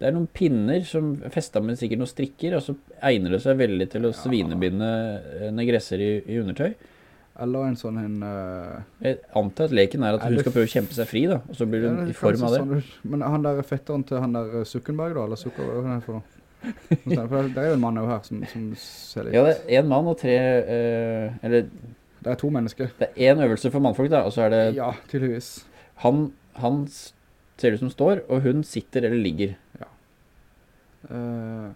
det er noen pinner som fester med sikkert noen strikker, og så egner det seg veldig til å Ja. svinebinde eh, negresser i, i undertøy. Eller en sånn en... Uh, Jeg antar at leken er at Er hun skal prøve å kjempe seg fri da, og så blir hun ja, i form av det. sånn. Men han der fetteren til han der eh, Zuckerberg da, eller Zucker, hva er det for noe? Sånn det er jo en mann her som, som ser litt... Ja, det er en mann og tre, Uh, eller Det er to mennesker. det er en øvelse for mannfolk da, og så er det, Ja, tydeligvis. han, han ser ut som står, og hun sitter eller ligger. Uh,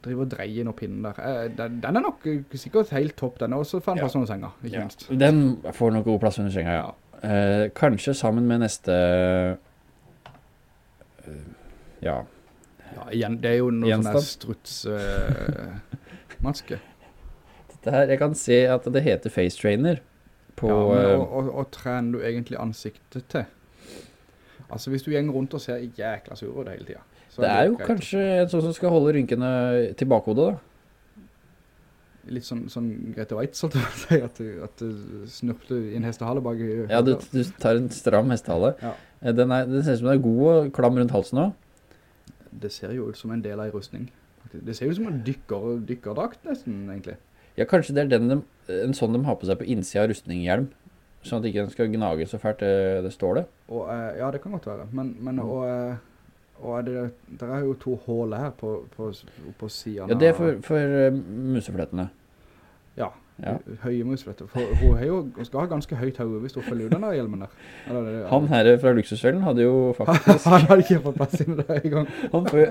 driver og dreier noen pinnen der. Uh, den, den er nok eh, sikkert helt topp, den er også for en Ja. under senga, ikke Ja. minst. Den får nok god plass under senga, ja. Uh, kanskje sammen med neste Ja, Ja, igjen, det er jo noe sånn strutsmaske. dette her, jeg kan se at det heter face trainer på ja, men, og, og, og trener du egentlig ansiktet til? Altså, hvis du gjenger rundt og ser jækla sur ut hele tiden. Det er jo kanskje en sånn som skal holde rynkene til bakhodet da. Litt sånn, sånn Grete Weitz, at du, at du snurpte i en hestehale bak i... Ja, du, du tar en stram hestehale. Ja. Eh, Den, er, den ser ut som den er god og klam rundt halsen også. Det ser jo ut som en del av en rustning. Det ser ut som en dykker, dykkerdrakt nesten, egentlig. Ja, kanskje det er den de, en sånn de har på seg på innsida av rustninghjelm. Sånn at ikke den skal gnage så fælt, det, det står det. Og, eh, ja, det kan godt være. Men, men Mm. og, eh, og det, der er jo to hål her på, på, på siden Ja, det er for, for eh, museflettene. Ja, Ja. høye musefletter. For hun, jo, hun skal ha ganske høyt høye hvis hun følger den der hjelmen der. Eller, det- Han her fra Luksusfellen hadde jo faktisk Han hadde ikke fått plass inn der i gang. Han får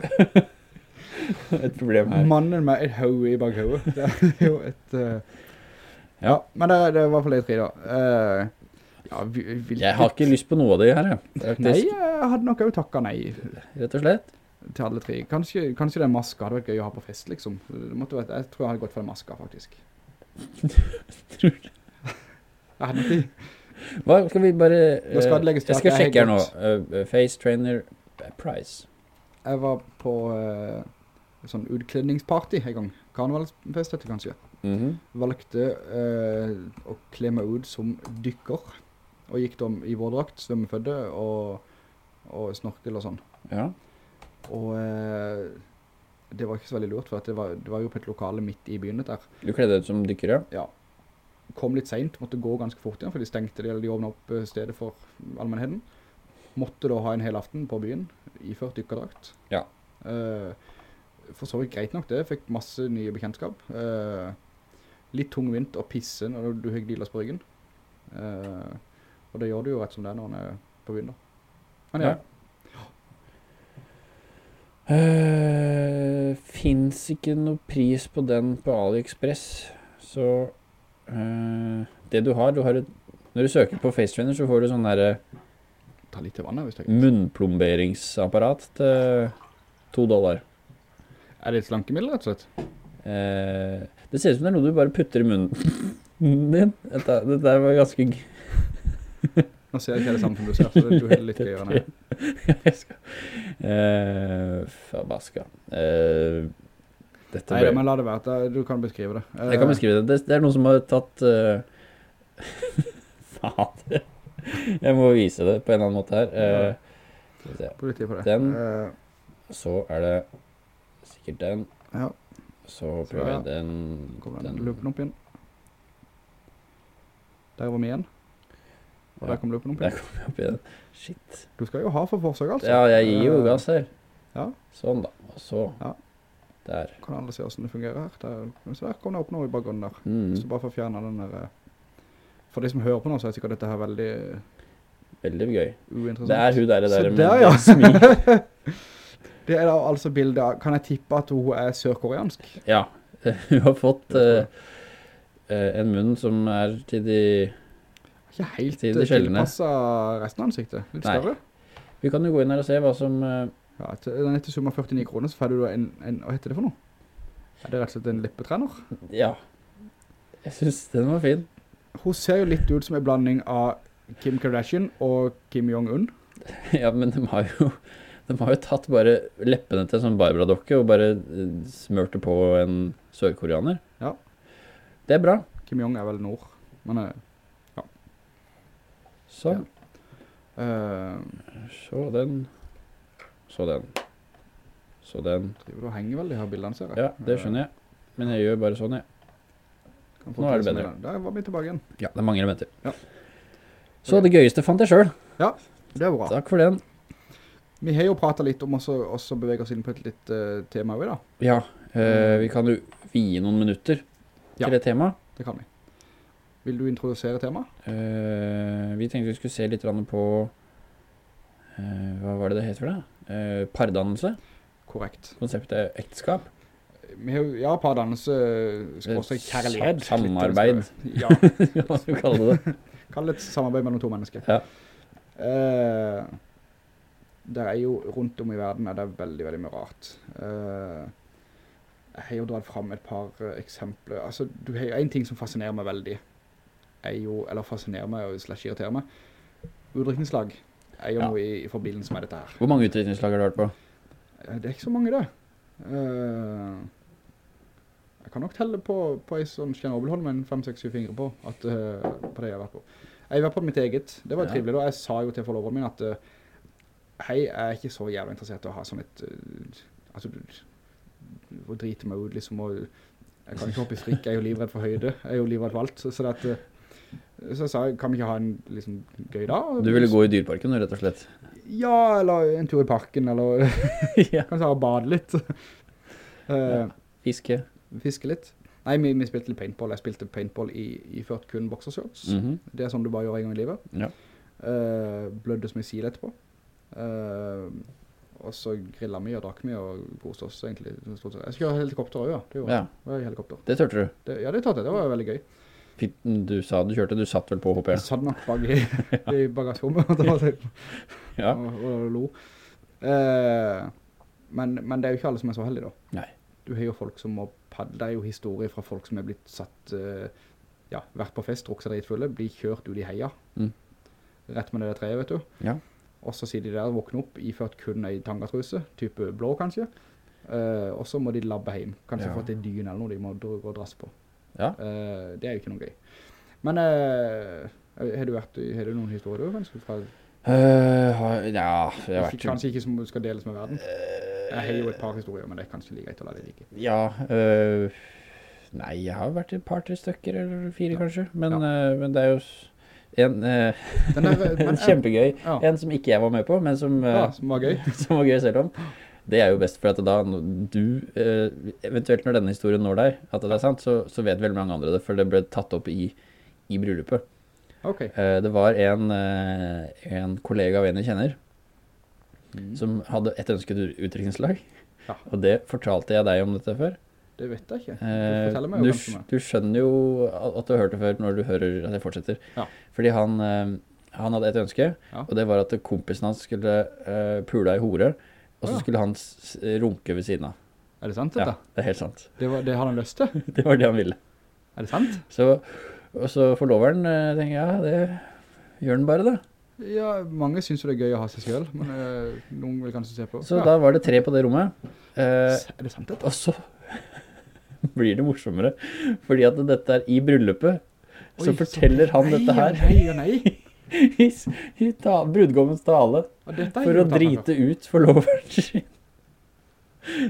et problem her. Mannen med et høye i bakhodet. Det er jo et... eh, ja, men det, det var for litt tre da. Uh, ja, vi, vil, Jeg har ikke lyst på noe av det her. Faktisk, Nei, jeg hadde nok jo takket nei Rett og slett. til alle tre. Kanskje, kanskje den maska hadde vært gøy å ha på fest, liksom. Det måtte jeg tror jeg hadde gått for den maska, faktisk. Tror du? Jeg hadde nok ikke... Hva skal vi bare... Uh, skal jeg skal jeg sjekke her nå. Eh, face trainer price. Jeg var på uh, sånn utkledningsparty en gang. Karnevalsfest heter det kanskje. Mhm. Valgte eh, å kle meg ut som dykker. Og gikk da i vårdrakt, svømmefødde og, og snorkel og sånn. Ja. Og eh, det var ikke så veldig lurt, for det, var, det var jo på et lokale midt i byen der. Du kledde deg ut som dykker, ja. Ja. Kom litt sent, måtte gå ganske fort igjen, for de stengte det, eller de åpnet opp eh, stedet for allmennheten. Måtte da ha en hel aften på byen, iført dykkerdrakt. Ja. Eh, for så vidt greit nok det, fikk masse nye bekjentskap. Uh, litt tungvint å pisse når du har dealers på ryggen. Uh, og det gjør du jo rett som det er når han er på byen da. Men ja, Uh, Fins ikke noe pris på den på AliExpress, så uh, det du har, du har et, når du søker på FaceTrainer så får du sånn der ta litt vann, munnplomberingsapparat til to dollar. Er det et slankemiddel rett og slett? Eh, det ser ut som det er noe du bare putter i munnen din. Dette, dette var ganske gøy. Nå ser jeg ikke det samme som du ser, så det, er litt gøyere enn jeg. Jeg skal eh, Forbaska. Eh, dette Nei, ble men la det være, du kan beskrive det. Jeg kan Eh, beskrive det. Det, det er noen som har tatt uh, Fader. Jeg må vise det på en eller annen måte her. Eh, skal vi tid på det. Den. Eh, Så er det sikkert den. ja, Så prøver jeg den. kommer den den. loopen opp igjen. Der var vi igjen. Og Ja. der kom loopen opp Der kom jeg opp igjen. Shit. Du skal jo ha for forsøk, altså. Ja, jeg gir jo Eh, gass her. Ja, Sånn da. Og så. Ja. Der. kan alle se hvordan det fungerer her. Der, så der kom det opp noe i bakgrunnen der. Mm. Så bare for å fjerne den der... eh, For de som hører på nå, så er sikkert dette her veldig Veldig gøy. uinteressant. Det er hun der, det der så der, ja. Det er da altså bildet av, kan jeg tippe at hun er sørkoreansk? Ja. Hun har fått eh, eh, en munn som er til de Ikke helt Til de sjeldne. tilpasset resten av ansiktet. Litt Nei. større. Vi kan jo gå inn her og se hva som Uh, Ja, den er til sum 49 kroner, så får du en, en, hva heter det for noe? Er det rett og slett en lippetrener? Ja. Jeg synes den var fin. Hun ser jo litt ut som en blanding av Kim Kardashian og Kim Jong-un. Ja, men de har jo De har jo tatt bare leppene til en sånn Barbara-dokke og bare smørte smørt det på en sørkoreaner. Ja. Det er bra. Kim Jong er vel nord, men eh, Sånn. Uh, Så den. Så den. Så den. du henger vel de her bildene, ser jeg. Ja, det skjønner jeg. Men jeg gjør bare sånn, jeg. Nå er det bedre. Der var vi tilbake igjen. Ja, det er mange elementer. Ja. Så det gøyeste fant jeg selv. Ja, Det er bra. Takk for den. Vi har jo pratet litt om oss også bevege oss inn på et litt uh, tema i dag. Ja, uh, vi kan jo vie noen minutter Ja. til det temaet. Det kan vi. Vil du introdusere temaet? Uh, vi tenkte vi skulle se litt på Hva var det det heter for det? Pardannelse. Korrekt. Konseptet ekteskap. Vi har ja, pardannelse, skråstrek kjærlighet. Samarbeid. Ja, Hva skal vi kalle det? kall det et samarbeid mellom to mennesker. Ja. Eh, det er jo rundt om i verden er det veldig, veldig mye rart. Eh, jeg har jo dratt frem et par eh, eksempler. Altså, du har jo en ting som fascinerer meg veldig, er jo, eller fascinerer meg og slash irriterer meg. Utdrikningslag er jo Ja. noe i, i forbindelse med dette her. Hvor mange utdrikningslag har du vært på? Eh, Det er ikke så mange det. Jeg kan nok telle på, på en sånn Chernobyl-hold med en 5-6-7 fingre på, at, på det jeg har vært på. Jeg har vært på mitt eget. Det var Ja. trivelig da. Jeg sa jo til forloveren min at hei, jeg er ikke så jævlig interessert i å ha sånn et eh, altså, du- å drite meg ut liksom, og jeg kan ikke hoppe i strikk, jeg er jo livredd for høyde, jeg er jo livredd for alt, så, så, at, eh, så jeg sa, kan vi ikke ha en liksom, gøy dag? Du ville gå i dyrparken, rett og slett. Ja, eller en tur i parken, eller ja. kanskje ha bade litt. Eh, Fiske. Fiske litt. Nei, vi, vi spilte litt paintball. Jeg spilte paintball i, i ført kun boksershorts. Mm -hmm. Det er sånn du bare gjør en gang i livet. Ja. Uh, blødde som en sil etterpå. Eh, og så grillet vi og drakk vi og koste oss egentlig. Jeg skulle ha helikopter også, ja. Det gjorde Ja. Det var helikopter. det tørte du. Det, ja, det tørte jeg. Det var veldig gøy. Du sa du kjørte, du satt vel på, HP? Jeg satt nok bag i, i bagasjerommet Ja. og, og lo. Uh, men, men det er jo ikke alle som er så heldige da. Nei. Du har jo folk som må padle, det er jo historier fra folk som er blitt satt, uh, ja, vært på fest, drukket seg dritfulle, blir kjørt ut i heia. Mm. Rett med det treet, vet du. Ja. Og så sier de der, våkner opp, iført kun i tangatruse, type blå kanskje. uh, og så må de labbe hjem. Kanskje Ja. få til dyn eller noe de må gå og drasse på. Ja. Uh, det er jo ikke noe gøy. Men eh, har du vært, har du noen historier kanskje? Fra, Uh, ja, jeg har vært... kanskje ikke som skal deles med verden? Jeg har jo et par historier, men det er kanskje like greit å la det like. Ja, øh, nei, jeg har vært et par, tre stykker, eller fire kanskje, men, øh, men det er jo en, uh, er, der, men, kjempegøy, Ja. en som ikke jeg var med på, men som, uh, ja, som var gøy. som var gøy selv om. Det er jo best, for at da du, eventuelt når denne historien når deg, at det er sant, så, så vet veldig mange andre det, for det ble tatt opp i, i bryllupet. Ok. Eh, det var en, en kollega av en jeg kjenner, Mm. som hadde et ønsket utdrikningslag, Ja. og det fortalte jeg deg om dette før. Det vet jeg ikke. Du Eh, meg du, du skjønner jo at du har hørt det før når du hører at jeg fortsetter. Ja. Fordi han, eh, han hadde et ønske, Ja. og det var at kompisen hans skulle uh, pule ei hore, og så ja. skulle han runke ved siden av. Er det sant Ja, dette? det er helt sant. Det, var, det har han lyst til? Det var det han ville. Er det sant? Så, og så forloveren tenker ja, det gjør den bare da. Ja, mange synes jo det er gøy å ha seg selv, men eh, noen vil kanskje se på. Så ja. da var det tre på det rommet. Uh, Er det sant dette? og så blir det morsommere, fordi at dette er i bryllupet, så Oi, forteller han nei, dette her. Nei, nei, i, i ta, brudgommens tale for å drite drite ut forloveren sin.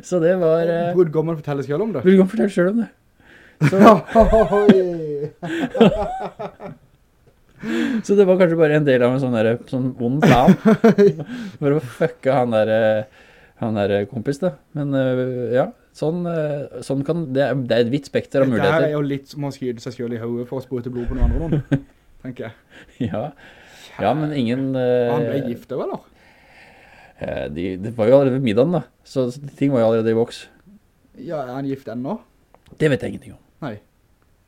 Så det var... Eh, Brudgommen forteller selv om det. brudgommen forteller selv om det. Så, så det var kanskje bare en del av en sånn, der, sånn ond plan. For å fucke han der, eh, han der kompis da. Men eh, ja, sånn, eh, sånn kan, det er, det er et vidt spekter av muligheter. her er jo litt som å skyde seg selv i hodet for å sprute blod på noen andre noen, tenker jeg. Ja, ja men ingen... Uh, han ble gifte, gift også, eller? eh, de, det var jo allerede middagen da, så, ting var jo allerede i voks. Ja, er han gift ennå? Det vet jeg ingenting om. Nei.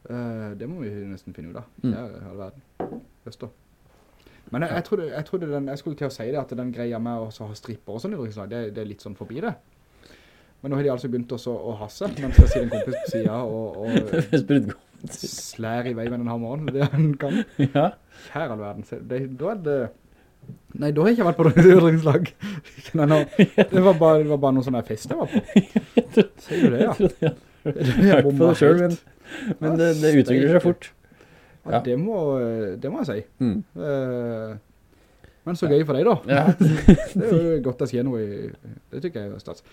uh, det må vi nesten finne ut da. Mm. Ja, all verden. Øster. Men jeg, jeg, trodde, jeg trodde den, jeg skulle til å si det, at den greia med å ha stripper og sånn i drikkeslag, det, det er litt sånn forbi det. Men nå har de altså begynt også å hasse, mens jeg sier en kompis på siden og, og slær i vei med den hammeren, det han kan. Ja, Kjære all verden, det, da er det... Nei, da har jeg ikke vært på noen. Nei, nå. Det var bare, det var bare noen sånne fest jeg var på. Sier du det, ja? jeg trodde jeg hadde på det selv, men, men det, det utvikler seg fort. Ja, det, må, det må jeg si. Mm. Eh, men så gøy for deg da. Ja, Det er jo godt å skje noe i, det tykker jeg er stats.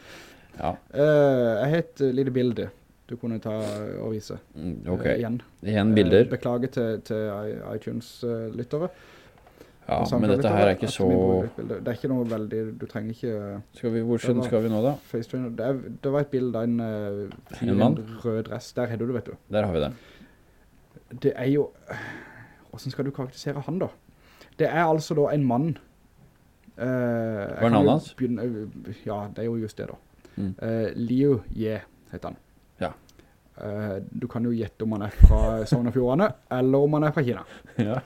ja. Uh, jeg har et lite bilde du kunne ta og vise Mm, eh, ok. igjen. Igjen bilder. Uh, beklager til, til iTunes-lyttere. Ja, men dette her er ikke så... Det er ikke noe veldig, du trenger ikke Skal vi, hvor siden skal vi nå da? Det, er, det var et bilde av en uh, En en rød dress. Der har du det, vet du. Der har vi det. Det er jo... Hvordan skal du karakterisere han da? Det er altså da en mann. Uh, Hva er navnet hans? ja, det er jo just det da. Mm. Uh, Liu Ye heter han. Ja. Uh, du kan jo gjette om han er fra Sognefjordene, eller om han er fra Kina. Ja.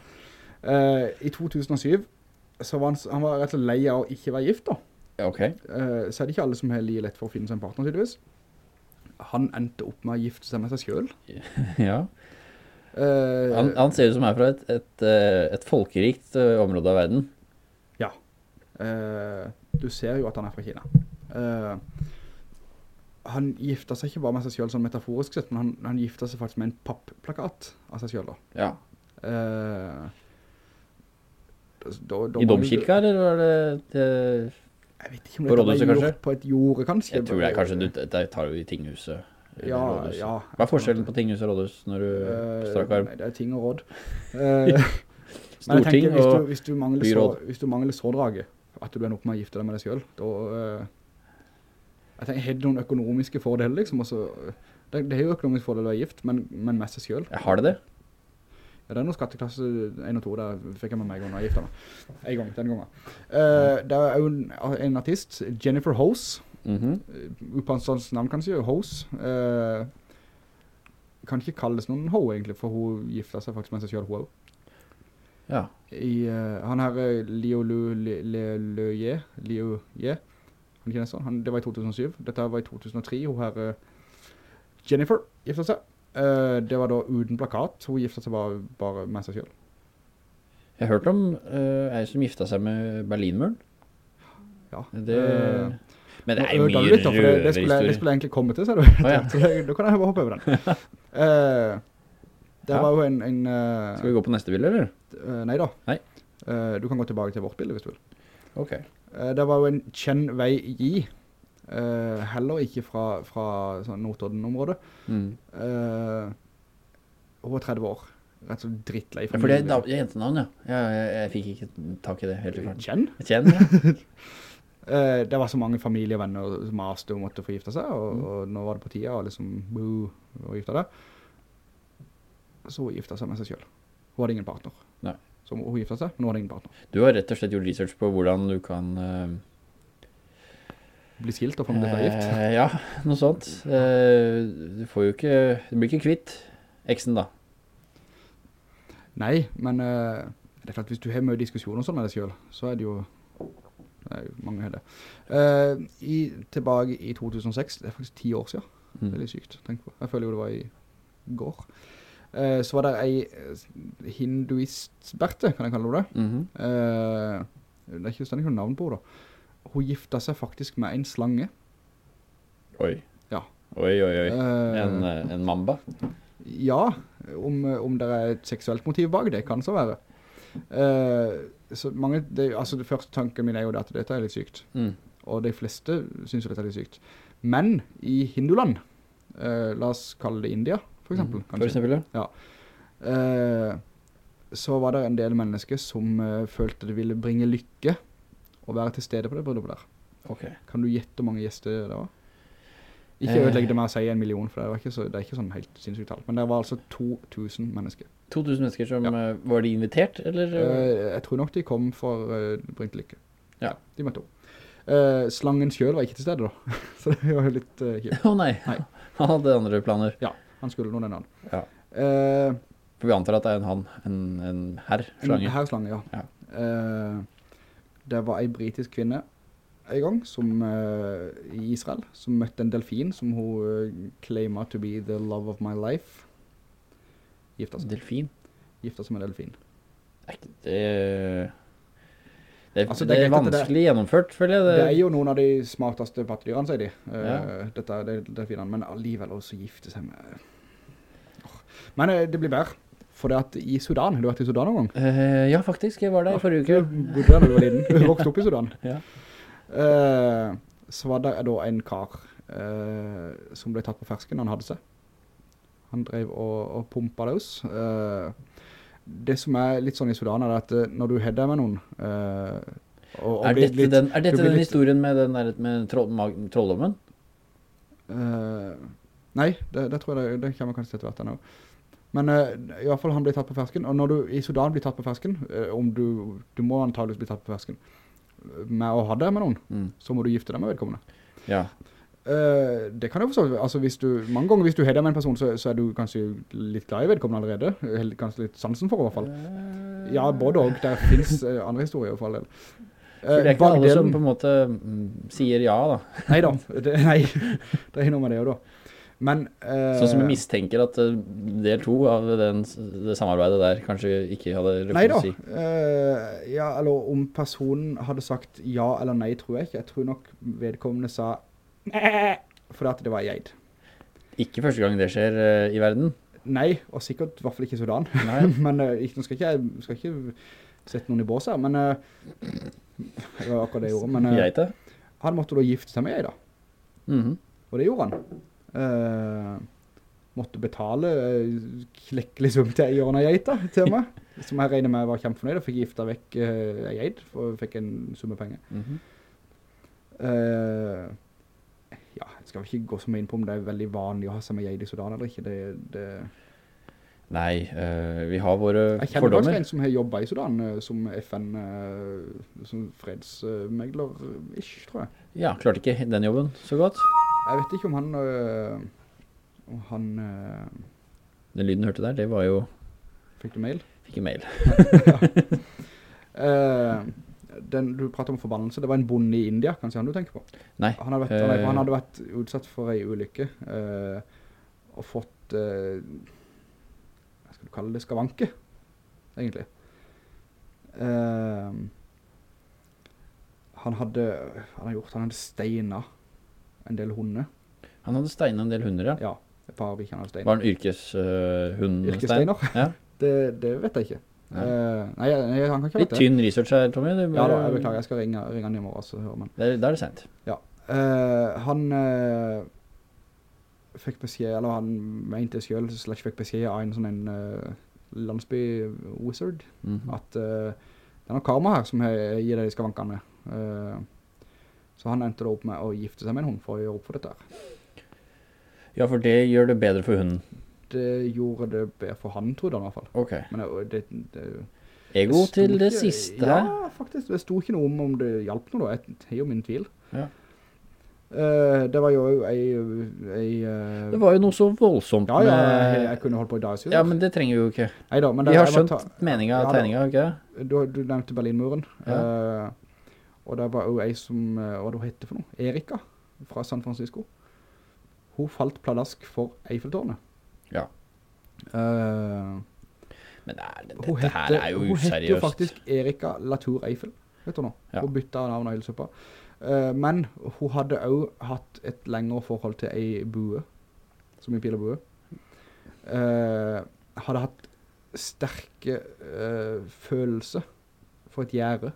Eh, I 2007 så var han, han var rett og slett lei av å ikke være gift da. Ja, Ok. Eh, så er det ikke alle som har like lett for å finne seg en partner tydeligvis. Han endte opp med å gifte seg med seg selv. Ja. Eh, Han, han ser ut som er fra et, et, eh, et folkerikt eh, område av verden. Eh, du ser jo at han er fra Kina. Uh, han gifta seg ikke bare med seg selv sånn metaforisk sett, men han, han gifta seg faktisk med en pappplakat av seg selv da. Ja. Da- da- I domkirka, eller var det til... Jeg vet ikke om dette var gjort på et jorde, kanskje. Jeg tror det er kanskje, du, det tar jo i tinghuset. Ja, ja. Hva er forskjellen på tinghus og rådhus når du uh, strakk arm? Nei, det er ting og råd. Eh, men jeg Storting tenker, hvis du, og hvis du byråd. så, hvis du mangler sådraget, at du ender opp med å gifte deg med deg selv, da... Uh, jeg tenker, har du noen økonomiske fordeler, liksom? Også, det, det er jo økonomiske fordeler å være gift, men, men mest seg selv. Jeg har det det? Ja, det er noen skatteklasse 1 og 2, der fikk jeg med meg en gang jeg gifte meg. En gang, den gangen. Uh, det er jo en, en artist, Jennifer Hose, Mhm. -hmm. upannstående navn jo Hose. Eh, kan ikke kalles noen ho egentlig, for hun gifta seg faktisk med seg selv, hun. Ja. I, uh, han her er Liu Lu Le, Le, Le Ye, Liu Ye, han kjenner sånn, han, det var i 2007, dette var i 2003, hun her uh, Jennifer gifta seg. Uh, det var da uden plakat, hun gifta seg bare, bare med seg selv. Jeg har hørt om uh, en som gifta seg med Berlinmuren. Ja. Det... Eh, Men det er jo mye litt da, det, skulle, jeg- det skulle jeg egentlig komme til, så, du. ja. Så det, da kan jeg bare hoppe over den. uh, det Ja. var jo en... en uh, Skal vi gå på neste bilde, eller? Uh, nei da. Nei. Eh, du kan gå tilbake til vårt bilde hvis du vil. Ok. Eh, det var jo en Chen Wei Yi, eh, heller ikke fra, fra sånn Notodden-området. Mm. Eh, hun 30 år, rett og slett drittlei Ja, for det er jentenavn, ja. Jeg, jeg, jeg fikk ikke tak i det helt klart. Chen? Kjenn, ja. Eh, det var så mange familievenner som maste og måtte få gifte seg, og, Mm. og nå var det på tida, og liksom, boo, og gifte det. Så hun gifte seg med seg selv. Hun hadde ingen partner. Nei. Så hun gifte seg, men hun hadde ingen partner. Du har rett og slett gjort research på hvordan du kan... Uh, Bli skilt og få med dette gift. ja, noe sånt. Eh, du får jo ikke... Du blir ikke kvitt eksen da. Nei, men det er klart hvis du har mye diskusjoner sånn med deg selv, så er det jo Nei, mange heller. det. Eh, i, tilbake i 2006, det er faktisk ti år siden. Det er Mm. litt sykt, tenk på. Jeg føler jo det var i går. Uh, så var det ei eh, hinduist-berte, kan jeg kalle det. Mm -hmm. uh, det er ikke stendig noen navn på da. Hun gifta seg faktisk med en slange. Oi. Ja. Oi, oi, oi. En, en mamba. Ja, om, om det er et seksuelt motiv bak det, kan så være. Så mange, det, altså det første tanken min er jo at dette er litt sykt. Mm. Og de fleste synes jo dette er litt sykt. Men i Hinduland, eh, la oss kalle det India, for eksempel. Mm. For eksempel, ja. Eh, så var det en del mennesker som eh, følte det ville bringe lykke å være til stede på det bryllupet der. Okay. Kan du gjette hvor mange gjester det var? Ikke ødelegge det med å si en million, for det, var ikke så, det er ikke sånn helt sinnssykt tall. Men det var altså 2000 mennesker. 2000 mennesker som, Ja. eh, var de invitert, eller? Eh, jeg tror nok de kom for uh, bringe lykke. Ja. De møtte opp. Uh, slangen selv var ikke til stede da. så det var jo litt uh, kjipt. Å nei. Nei. han hadde andre planer. Ja, han skulle noen enn annen. Ja. Uh, For vi antar at det er en han, en, en herr, En slange. herrslange, ja. Ja. Uh, det var en britisk kvinne en gang som, eh, i Israel som møtte en delfin som hun claimet to be the love of my life. Gifta seg. Delfin. Gifta seg med en delfin. Er det... Det, Altså, det, det er vanskelig det- gjennomført, føler jeg. Det er jo noen av de smarteste pattedyrene, sier de. Eh, Ja. Dette er de delfinene, men alligevel også gifte seg med... Men eh, det blir bedre. For det at i Sudan, har du vært i Sudan noen gang? Uh, ja, faktisk. Jeg var der i forrige Du uke. bodde der da du var liten. Du vokste opp i Sudan. Ja. Så var det da en kar som ble tatt på fersken han hadde seg. Han drev og, og pumpa løs. Uh, det som er litt sånn i Sudan er at eh, når du header med noen uh, og, og Er dette, litt- den, er dette den litt- historien med, den der, med troll, trolldommen? Uh, nei, det, det tror jeg det, det kommer kanskje til hvert ennå. Men uh, i hvert fall han blir tatt på fersken, og når du i Sudan blir tatt på fersken, om du, du må antageligvis bli tatt på fersken, med å ha det med noen, Mm. så må du gifte deg med vedkommende. Ja. Eh, det kan jeg forstå, altså hvis du, mange ganger hvis du header med en person, så, så er du kanskje litt glad i vedkommende allerede, kanskje litt sansen for i hvert fall. Ja, både og, der finnes eh, andre historier for all del. For det er ikke alle som på en måte mm, sier ja da. Nei da, det, nei, det er noe med det jo da. Men... eh, Sånn som vi mistenker at eh, del to av den, det samarbeidet der kanskje ikke hadde Nei da, å si. eh, ja, eller om personen hadde sagt ja eller nei, tror jeg ikke. Jeg tror nok vedkommende sa nei, fordi at det var eid. Ikke første gang det skjer uh, i verden. Nei, og sikkert i hvert fall ikke i Sudan. Men uh, ikke, skal ikke, jeg skal ikke sette noen i bås her, men uh, det var akkurat det jeg gjorde. Men uh, Geite? han måtte da gifte seg med ei da, Mhm. og det gjorde han. Uh, måtte betale uh, klekkelig sum til eieren av geita til meg, som jeg regner med var kjempefornøyd, og fikk gifta vekk uh, geit, og fikk en summe penger. Mhm. Eh, ja, jeg skal ikke gå så mye inn på om det er veldig vanlig å ha seg med geit i Sudan eller ikke. Det, det... Nei, uh, vi har våre fordommer. Jeg kjenner faktisk en som har jobbet i Sudan eh, som FN, uh, som fredsmegler, ish, tror jeg. Ja, klarte ikke den jobben så godt. Jeg vet ikke om han, om han, Den lyden du hørte der, det var jo, fikk du mail? fikk en mail. Eh, den, du prater om forbannelse, det var en bonde i India, kanskje han du tenker på? Nei. Han hadde vært, han hadde, han hadde vært utsatt for en ulykke, uh, og fått, uh, hva skal du kalle det, skavanke, egentlig. Uh, han hadde, han hadde gjort, han hadde steinet en del hunde. Han hadde steinet en del hunder, ja. Ja, et par bikkjer han hadde steinet. Var han yrkeshundstein? Yrkessteiner? Ja. Det, det vet jeg ikke. Nei. Eh, nei, jeg, jeg, han kan ikke Litt tynn research her, Tommy. Det, Ja da, jeg beklager, jeg skal ringe, ringe han i morgen, så hører man. Da er, det sent. Ja. Uh, han uh, fikk beskjed, eller han mente selv, slags fikk beskjed av en sånn en uh, landsby-wizard, Mhm. at eh, det er noe karma her som gir deg de skavankene. Så han endte opp med å gifte seg med en hund for å gjøre opp for dette her. Ja, for det gjør det bedre for hunden. Det gjorde det bedre for han, trodde han i hvert fall. Ok. Men det, det, det, Ego til det ikke- siste her. Ja, faktisk. Det sto ikke noe om om det hjalp noe da. Jeg har jo min tvil. Ja. Uh, det var jo ei, ei eh, Det var jo noe så voldsomt Ja, ja, jeg, jeg kunne holdt på i dag synes. Ja, men det trenger vi jo ikke. Neida, men det, Vi har skjønt ta- meningen av Ja, tegninga, ikke? Du, du nevnte Berlinmuren. eh, og det var jo ei som, eh, hva det hette for noe? Erika fra San Francisco. Hun falt pladask for Eiffeltårnet. Eh, Men det er, hun dette her er jo useriøst. Hun heter jo faktisk Erika Latour Eiffel, vet du nå. Ja. Hun bytta navn og hele suppa. Eh, men hun hadde også hatt et lengre forhold til ei bue, som i pil og bue. Eh, hadde hatt sterke eh, følelse for et gjerde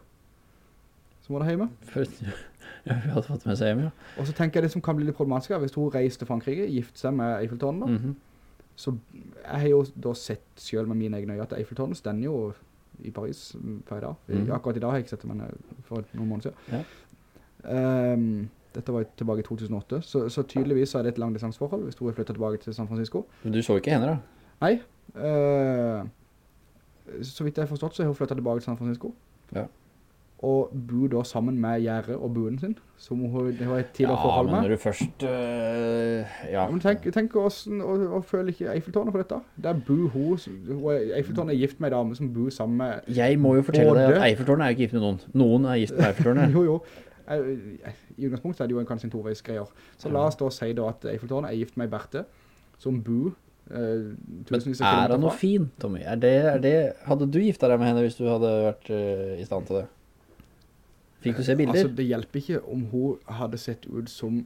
som var der hjemme. For, ja, vi hadde fått med seg hjemme, ja. Og så tenker jeg det som kan bli litt problematisk hvis hun reiser til Frankrike, gifte seg med Eiffeltårnet da, Mhm. Så jeg har jo da sett selv med mine egne øyne at Eiffeltårnet stender jo i Paris per dag. Mm. Akkurat i dag har jeg ikke sett det, men eh, for noen måneder siden. Ja. Um, dette var tilbake i 2008, så, så tydeligvis er det et langdistansforhold hvis hun flytter tilbake til San Francisco. Men du så ikke henne da? Nei, Uh, så vidt jeg har forstått så har hun flyttet tilbake til San Francisco. Ja. Og bor da sammen med Gjære og buen sin, som hun har et tidligere Ja, forhold men når du først, øh, ja. Ja, men tenk, tenk hvordan, og, og føler ikke Eiffeltårnet for dette. Der bor hun, Eiffeltårnet er gift med en dame som bor sammen med, Jeg må jo fortelle deg at Eiffeltårnet er jo ikke gift med noen. Noen er gift med Eiffeltårnet. jo jo, Eh, i utgangspunktet er det jo en, kanskje en toveisgreier. Så la oss da si da at Eiffeltårnet er gift med Berthe, som bor eh, Men er det han noe fint, fin, Tommy? Er det, er det, hadde du gifta deg med henne hvis du hadde vært uh, i stand til det? Fikk du se bilder? Altså, det hjelper ikke om hun hadde sett ut som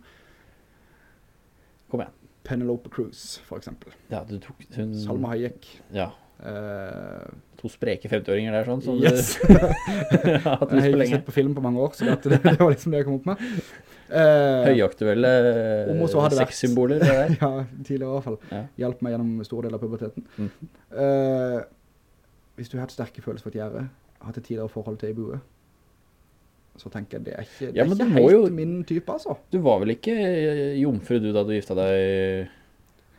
Kom igjen. Penelope Cruz, for eksempel. Ja, du tok hun, Salma Hayek. Ja, Uh, to spreke 50-åringer der sånn, som yes! du jeg har ikke sett på film på mange år, så det, det, var liksom det jeg kom opp med. Uh, Høyaktuelle sexsymboler, det der. ja, tidligere i hvert fall. Ja. Hjalp meg gjennom stor del av puberteten. Mm. Uh, hvis du har hatt sterke følelser for et gjerde, hatt et tidligere forhold til ei bue, så tenker jeg det er ikke, det er ikke helt jo- min type, altså. Du var vel ikke øh, jomfru du da du gifta deg?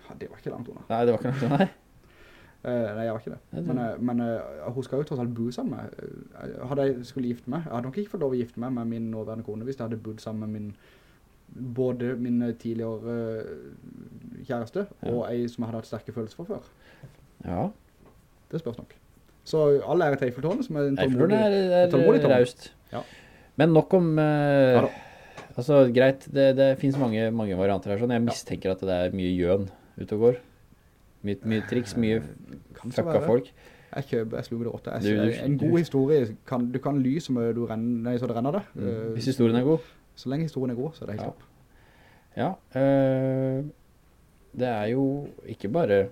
Ja, det var ikke langt unna. Nei, det var ikke noe, nei. Uh, nei, jeg var ikke det. Det- Men, uh, men uh, hun skal jo tross alt bo sammen med. eh, Hadde jeg skulle gifte meg, jeg hadde nok ikke fått lov å gifte meg med min nåværende kone hvis jeg hadde bodd sammen med min, både min eh, tidligere eh, kjæreste Ja. og ei som jeg hadde hatt sterke følelser for før. Ja, Det spørs nok. Så all ære til Eiffeltårnet, som er en tålmodig... er, er tålmodig tårn. Ja. Men nok om... eh, altså, greit, det, det finnes mange, mange varianter her, sånn. Jeg mistenker at det er mye gjøn ute og går. Mye, mye triks, mye Kan fucka folk. Jeg kjøper, jeg sluger det en god historie, kan, du kan ly som du renner, nei, så det renner det. Mm. Eh, Hvis historien er god. Så lenge historien er god, så er det helt Ja. topp. Ja, øh, det er jo ikke bare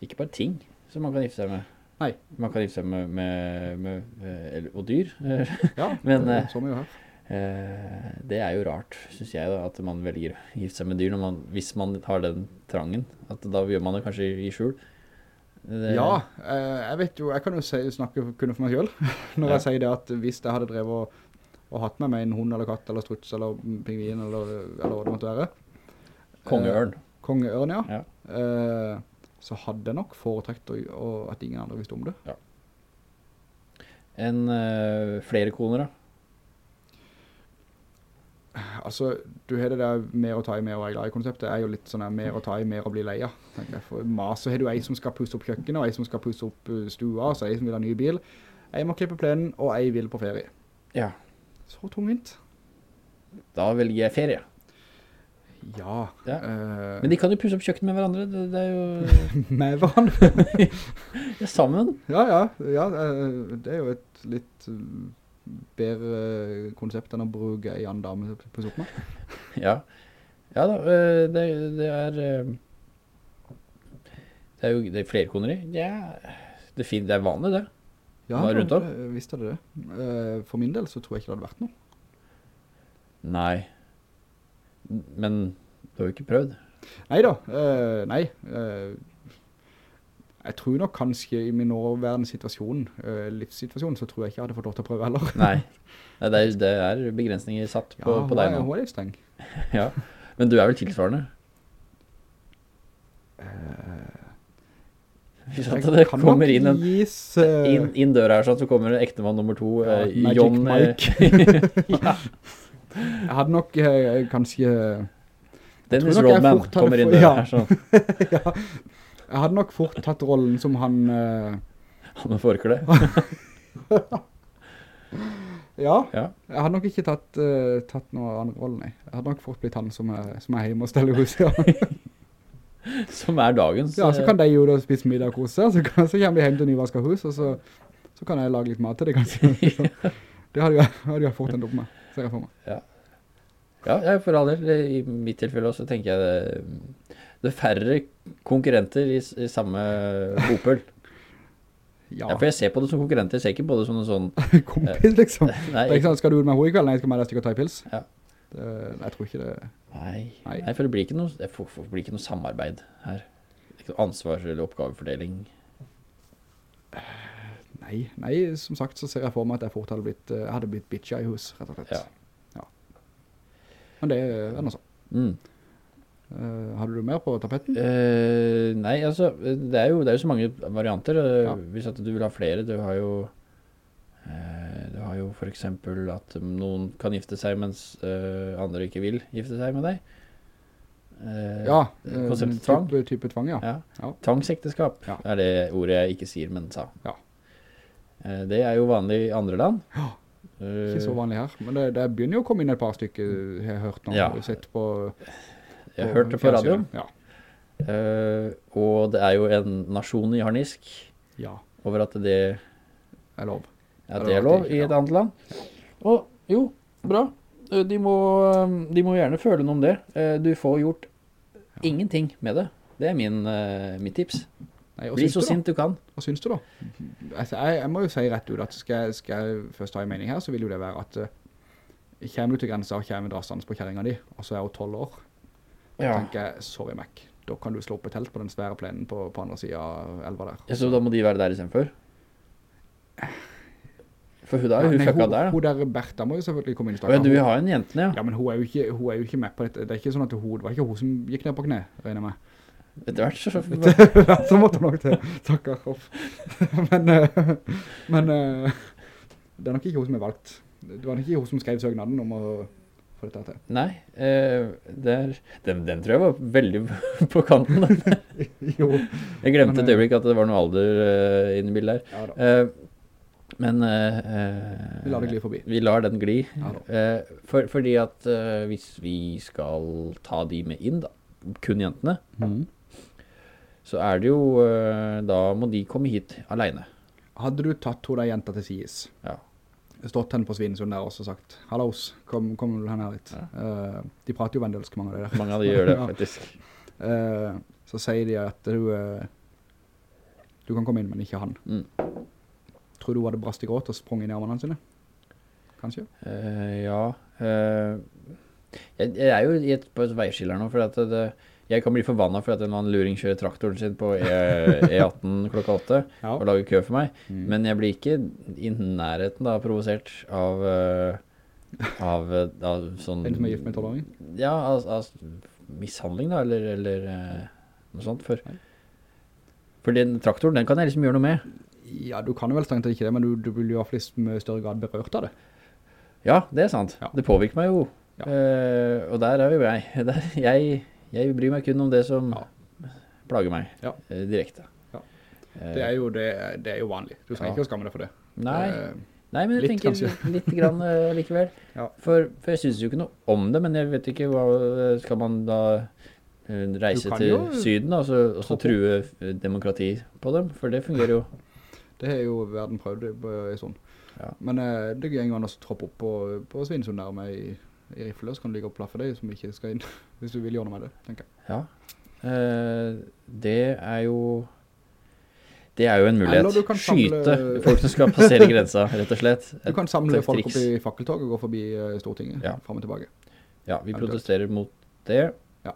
ikke bare ting som man kan gifte seg med. Nei. Man kan gifte seg med, med, med, med og dyr. Ja, Men, det, er så mye her. Eh, det er jo rart, synes jeg da, at man velger å gifte seg med dyr man, hvis man har den trangen. At da gjør man det kanskje i, i skjul. Det- Ja, eh, jeg vet jo, jeg kan jo si, snakke kun for meg selv, når Ja. jeg sier det at hvis jeg hadde drevet og, og hatt med meg en hund eller katt eller struts eller pingvin eller, eller hva det måtte være. Kongeørn. Eh, kongeørn, ja. Ja. Eh, så hadde jeg nok foretrekt at ingen andre visste om det. En eh, flere koner da. Altså, du har det der mer å ta i, mer å være glad i konseptet, er jo litt sånn der mer å ta i, mer å bli leia. For mas, så har du ei som skal pusse opp kjøkkenet, og ei som skal pusse opp uh, stua, så ei som vil ha ny bil. Ei må klippe plenen, og ei vil på ferie. Ja, Så tungvint. da velger jeg ferie. Ja. Ja. Uh, Men de kan jo pusse opp kjøkken med hverandre, det, det er jo med hverandre. ja, sammen. Ja, ja, ja, eh, det er jo et litt eh, bedre konsept enn å bruke en annen dame til å pusse opp med. Ja, ja da, øh, det, det er øh, Det er jo det er i. Ja, det, det er vanlig det. Ja, rundt om? visst visste det det. Eh, For min del så tror jeg ikke det hadde vært noe. Nei. Men du har jo ikke prøvd. Neida, uh, nei. Uh, jeg tror nok kanskje i min nåværende situasjon, uh, livssituasjon, så tror jeg ikke jeg hadde fått lov til å prøve heller. Nei, Nei det, er, det er begrensninger satt på, ja, på deg nå. Ja. Hun er litt streng. Ja. Men du er vel tilsvarende? Hvis at det kommer inn, en, gis, inn, inn døra her sånn, så kommer ekte ektemann nummer to, Magic John eh, Mike. ja, Jeg hadde nok eh, kanskje... Dennis tror jeg Rodman kommer inn der. ja. her sånn. ja, jeg hadde nok fort tatt rollen som han... eh, Han med forkle. ja, Ja. jeg hadde nok ikke tatt, eh, tatt noen andre rollen, nei. Jeg hadde nok fort blitt han som er, som er hjemme og steller huset. Ja. Som er dagens. ja, så eh, kan de jo da spise middag og kose, så, kan, så kommer de hjem til nyvasket hus, og så, så kan jeg lage litt mat til det, kanskje. Så, det hadde jeg, hadde jeg fort endt opp med, ser jeg for meg. Ja, ja, for all del. I mitt tilfelle også tenker jeg det, det er færre konkurrenter i, i samme bopøl. Ja, Ja, for jeg ser på det som konkurrenter, jeg ser ikke på det som en sånn kompis liksom. Nei, ikke sant, skal du ut med henne i kveld? Nei, jeg skal med deg stykke og ta i pils. Ja. Det, jeg tror ikke det... nei, Nei. nei, for det blir ikke noe, det blir ikke noe samarbeid her. Er ikke noe ansvar eller oppgavefordeling. Nei, nei, som sagt så ser jeg for meg at jeg fort hadde blitt, jeg hadde blitt bitcha i hus, rett og slett. Ja. Ja. Men det er noe sånn. Mm. Uh, hadde du mer på tapetten? Uh, nei, altså, det er, jo, det er jo så mange varianter. eh, Ja. Hvis at du vil ha flere, du har jo eh, Du har jo for eksempel at noen kan gifte seg mens eh, andre ikke vil gifte seg med deg. Eh, Ja, eh, konseptet type, tvang. Type tvang, ja. Ja. Ja. Tvangsekteskap Ja. er det ordet jeg ikke sier, men sa. Ja. Eh, det er jo vanlig i andre land. Ja. Eh, Ikke så vanlig her, men det, det begynner jo å komme inn et par stykker, jeg har hørt noe. Ja. sett på... jeg hørte på radioen, Ja. Uh, og det er jo en nasjon i harnisk ja, over at det, er lov. at det er lov i et annet land. Og jo, bra. Eh, De må, eh, de må gjerne føle noe om det. Eh, Du får gjort ingenting med det. Det er min, eh, mitt tips. Nei, Bli så sint du kan. Hva synes du da? Altså, jeg, jeg må jo si rett ut at skal, skal jeg først ha en mening her, så vil jo det være at uh, kommer du til grenser, kommer drassende på kjerringa di, og så er hun 12 år, Ja. tenker jeg, sorry Mac, da kan du slå opp et telt på den svære plenen på, på andre siden av elva der. Så da må de være der i stedet for? For hun der, Ja, hun nei, fucka hun, der da. hun der Bertha må jo selvfølgelig komme inn i Å ja, du vil ha en jentene, ja. Ja, men hun er, jo ikke, hun er jo ikke med på dette. Det er ikke sånn at hun, det var ikke hun som gikk ned på kne, regner jeg med. Etter hvert så... Ja, så måtte han nok til. Takker, hoff. men eh, men eh, det er nok ikke hun som er valgt. Det var nok ikke hun som skrev søgnaden om å få dette til. Nei, eh, er, den, den tror jeg var veldig på kanten. Jo. Jeg glemte Men, et øyeblikk at det var noe alder uh, inne i bildet her. Ja men uh, Vi lar det gli forbi. Vi lar den gli. Ja. Eh, for, fordi at hvis vi skal ta de med inn, da, kun jentene, så er det jo eh, Da må de komme hit alene. Hadde du tatt hun der jenta til sies, Ja. stått henne på Svinesund der og sagt, Hallos, kom, kom henne her litt. Ja. Uh, de prater jo vendelsk, mange av de der. Mange av de gjør det, faktisk. Uh, så sier de at du, uh, du kan komme inn, men ikke han. Mm. Tror du hun hadde brast i gråt og sprung inn i armene sine? Kanskje? Ja jeg, er jo på et veiskiller nå, for at det, jeg kan bli forbannet for at en annen luring kjører traktoren sin på E, E18 klokka åtte Ja. og lager kø for meg. Mm. Men jeg blir ikke i nærheten da provosert av, eh, av, eh, av sånn... En som er gift med en tolvåring? Ja, av, av mishandling da, eller, eller eh, noe sånt. For, for den traktoren, den kan jeg liksom gjøre noe med. Ja, du kan jo vel strengt ikke det, men du, du blir jo i hvert fall i større grad berørt av det. Ja, det er sant. Ja. Det påvirker meg jo. Ja. Uh, og der er jo jeg. Der, jeg. Jeg bryr meg kun om det som Ja. plager meg Ja. eh, direkte. Ja. Eh, Det er jo, det, det er jo vanlig. Du Ja. ikke skamme deg for det. nei, Eh, nei, men jeg litt tenker kanskje. litt grann uh, likevel. Ja. For, for jeg synes jo ikke noe om det, men jeg vet ikke hva skal man da eh, reise til jo syden og så, og så true eh, demokrati på dem, for det fungerer jo. det har jo verden prøvd i sånn. Ja. Men uh, det går en gang å troppe opp på, på Svinesund der i, i rifle, så kan du ligge opp plaffe deg som ikke skal inn, hvis du vil gjøre noe med det, tenker jeg. Ja. Eh, det er jo det er jo en mulighet. Eller du kan Skyte samle- folk som skal passere grensa, rett og slett. Du kan samle folk triks. opp i fakkeltog og gå forbi eh, Stortinget, Ja. frem og tilbake. Ja, vi protesterer mot det. Ja.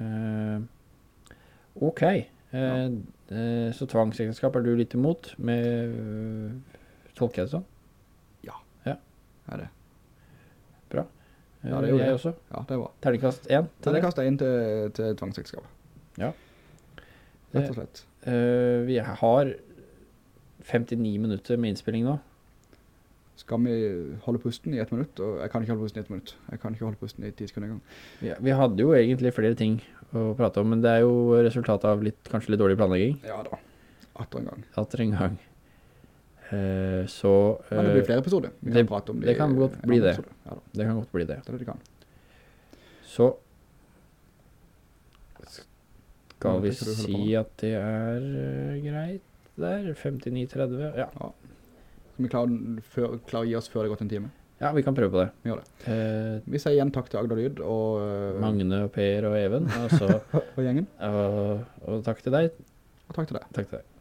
Eh, ok. Eh, eh, så tvangsekteskap er du litt imot, med tolker jeg det sånn? ja, Er det? Ja, det gjorde jo jeg også. Ja, det var. Terningkast 1 til det. Terningkast 1 til, til tvangsekteskap. Ja. Rett og slett. Uh, vi har 59 minutter med innspilling nå. Skal vi holde pusten i ett minutt? Og jeg kan ikke holde pusten i ett minutt. Jeg kan ikke holde pusten i 10 sekunder en gang. Vi, vi hadde jo egentlig flere ting å prate om, men det er jo resultatet av litt, kanskje litt dårlig planlegging. Ja da. Atter en gang. Atter en gang. Eh, så Men det blir eh, flere episoder. Vi kan det- prate om det kan godt bli det. Ja det kan godt bli det. det er det det kan. Så skal vi det si at det er uh, greit der. 59.30. Ja. Skal vi klare, før, klare å gi oss før det har gått en time? ja, vi kan prøve på det. Vi gjør det. Eh, Vi sier igjen takk til Agda Lyd og, Uh, Magne og Per og Even. Og, så, og gjengen. og, og takk til deg. Og takk til deg. Takk til deg.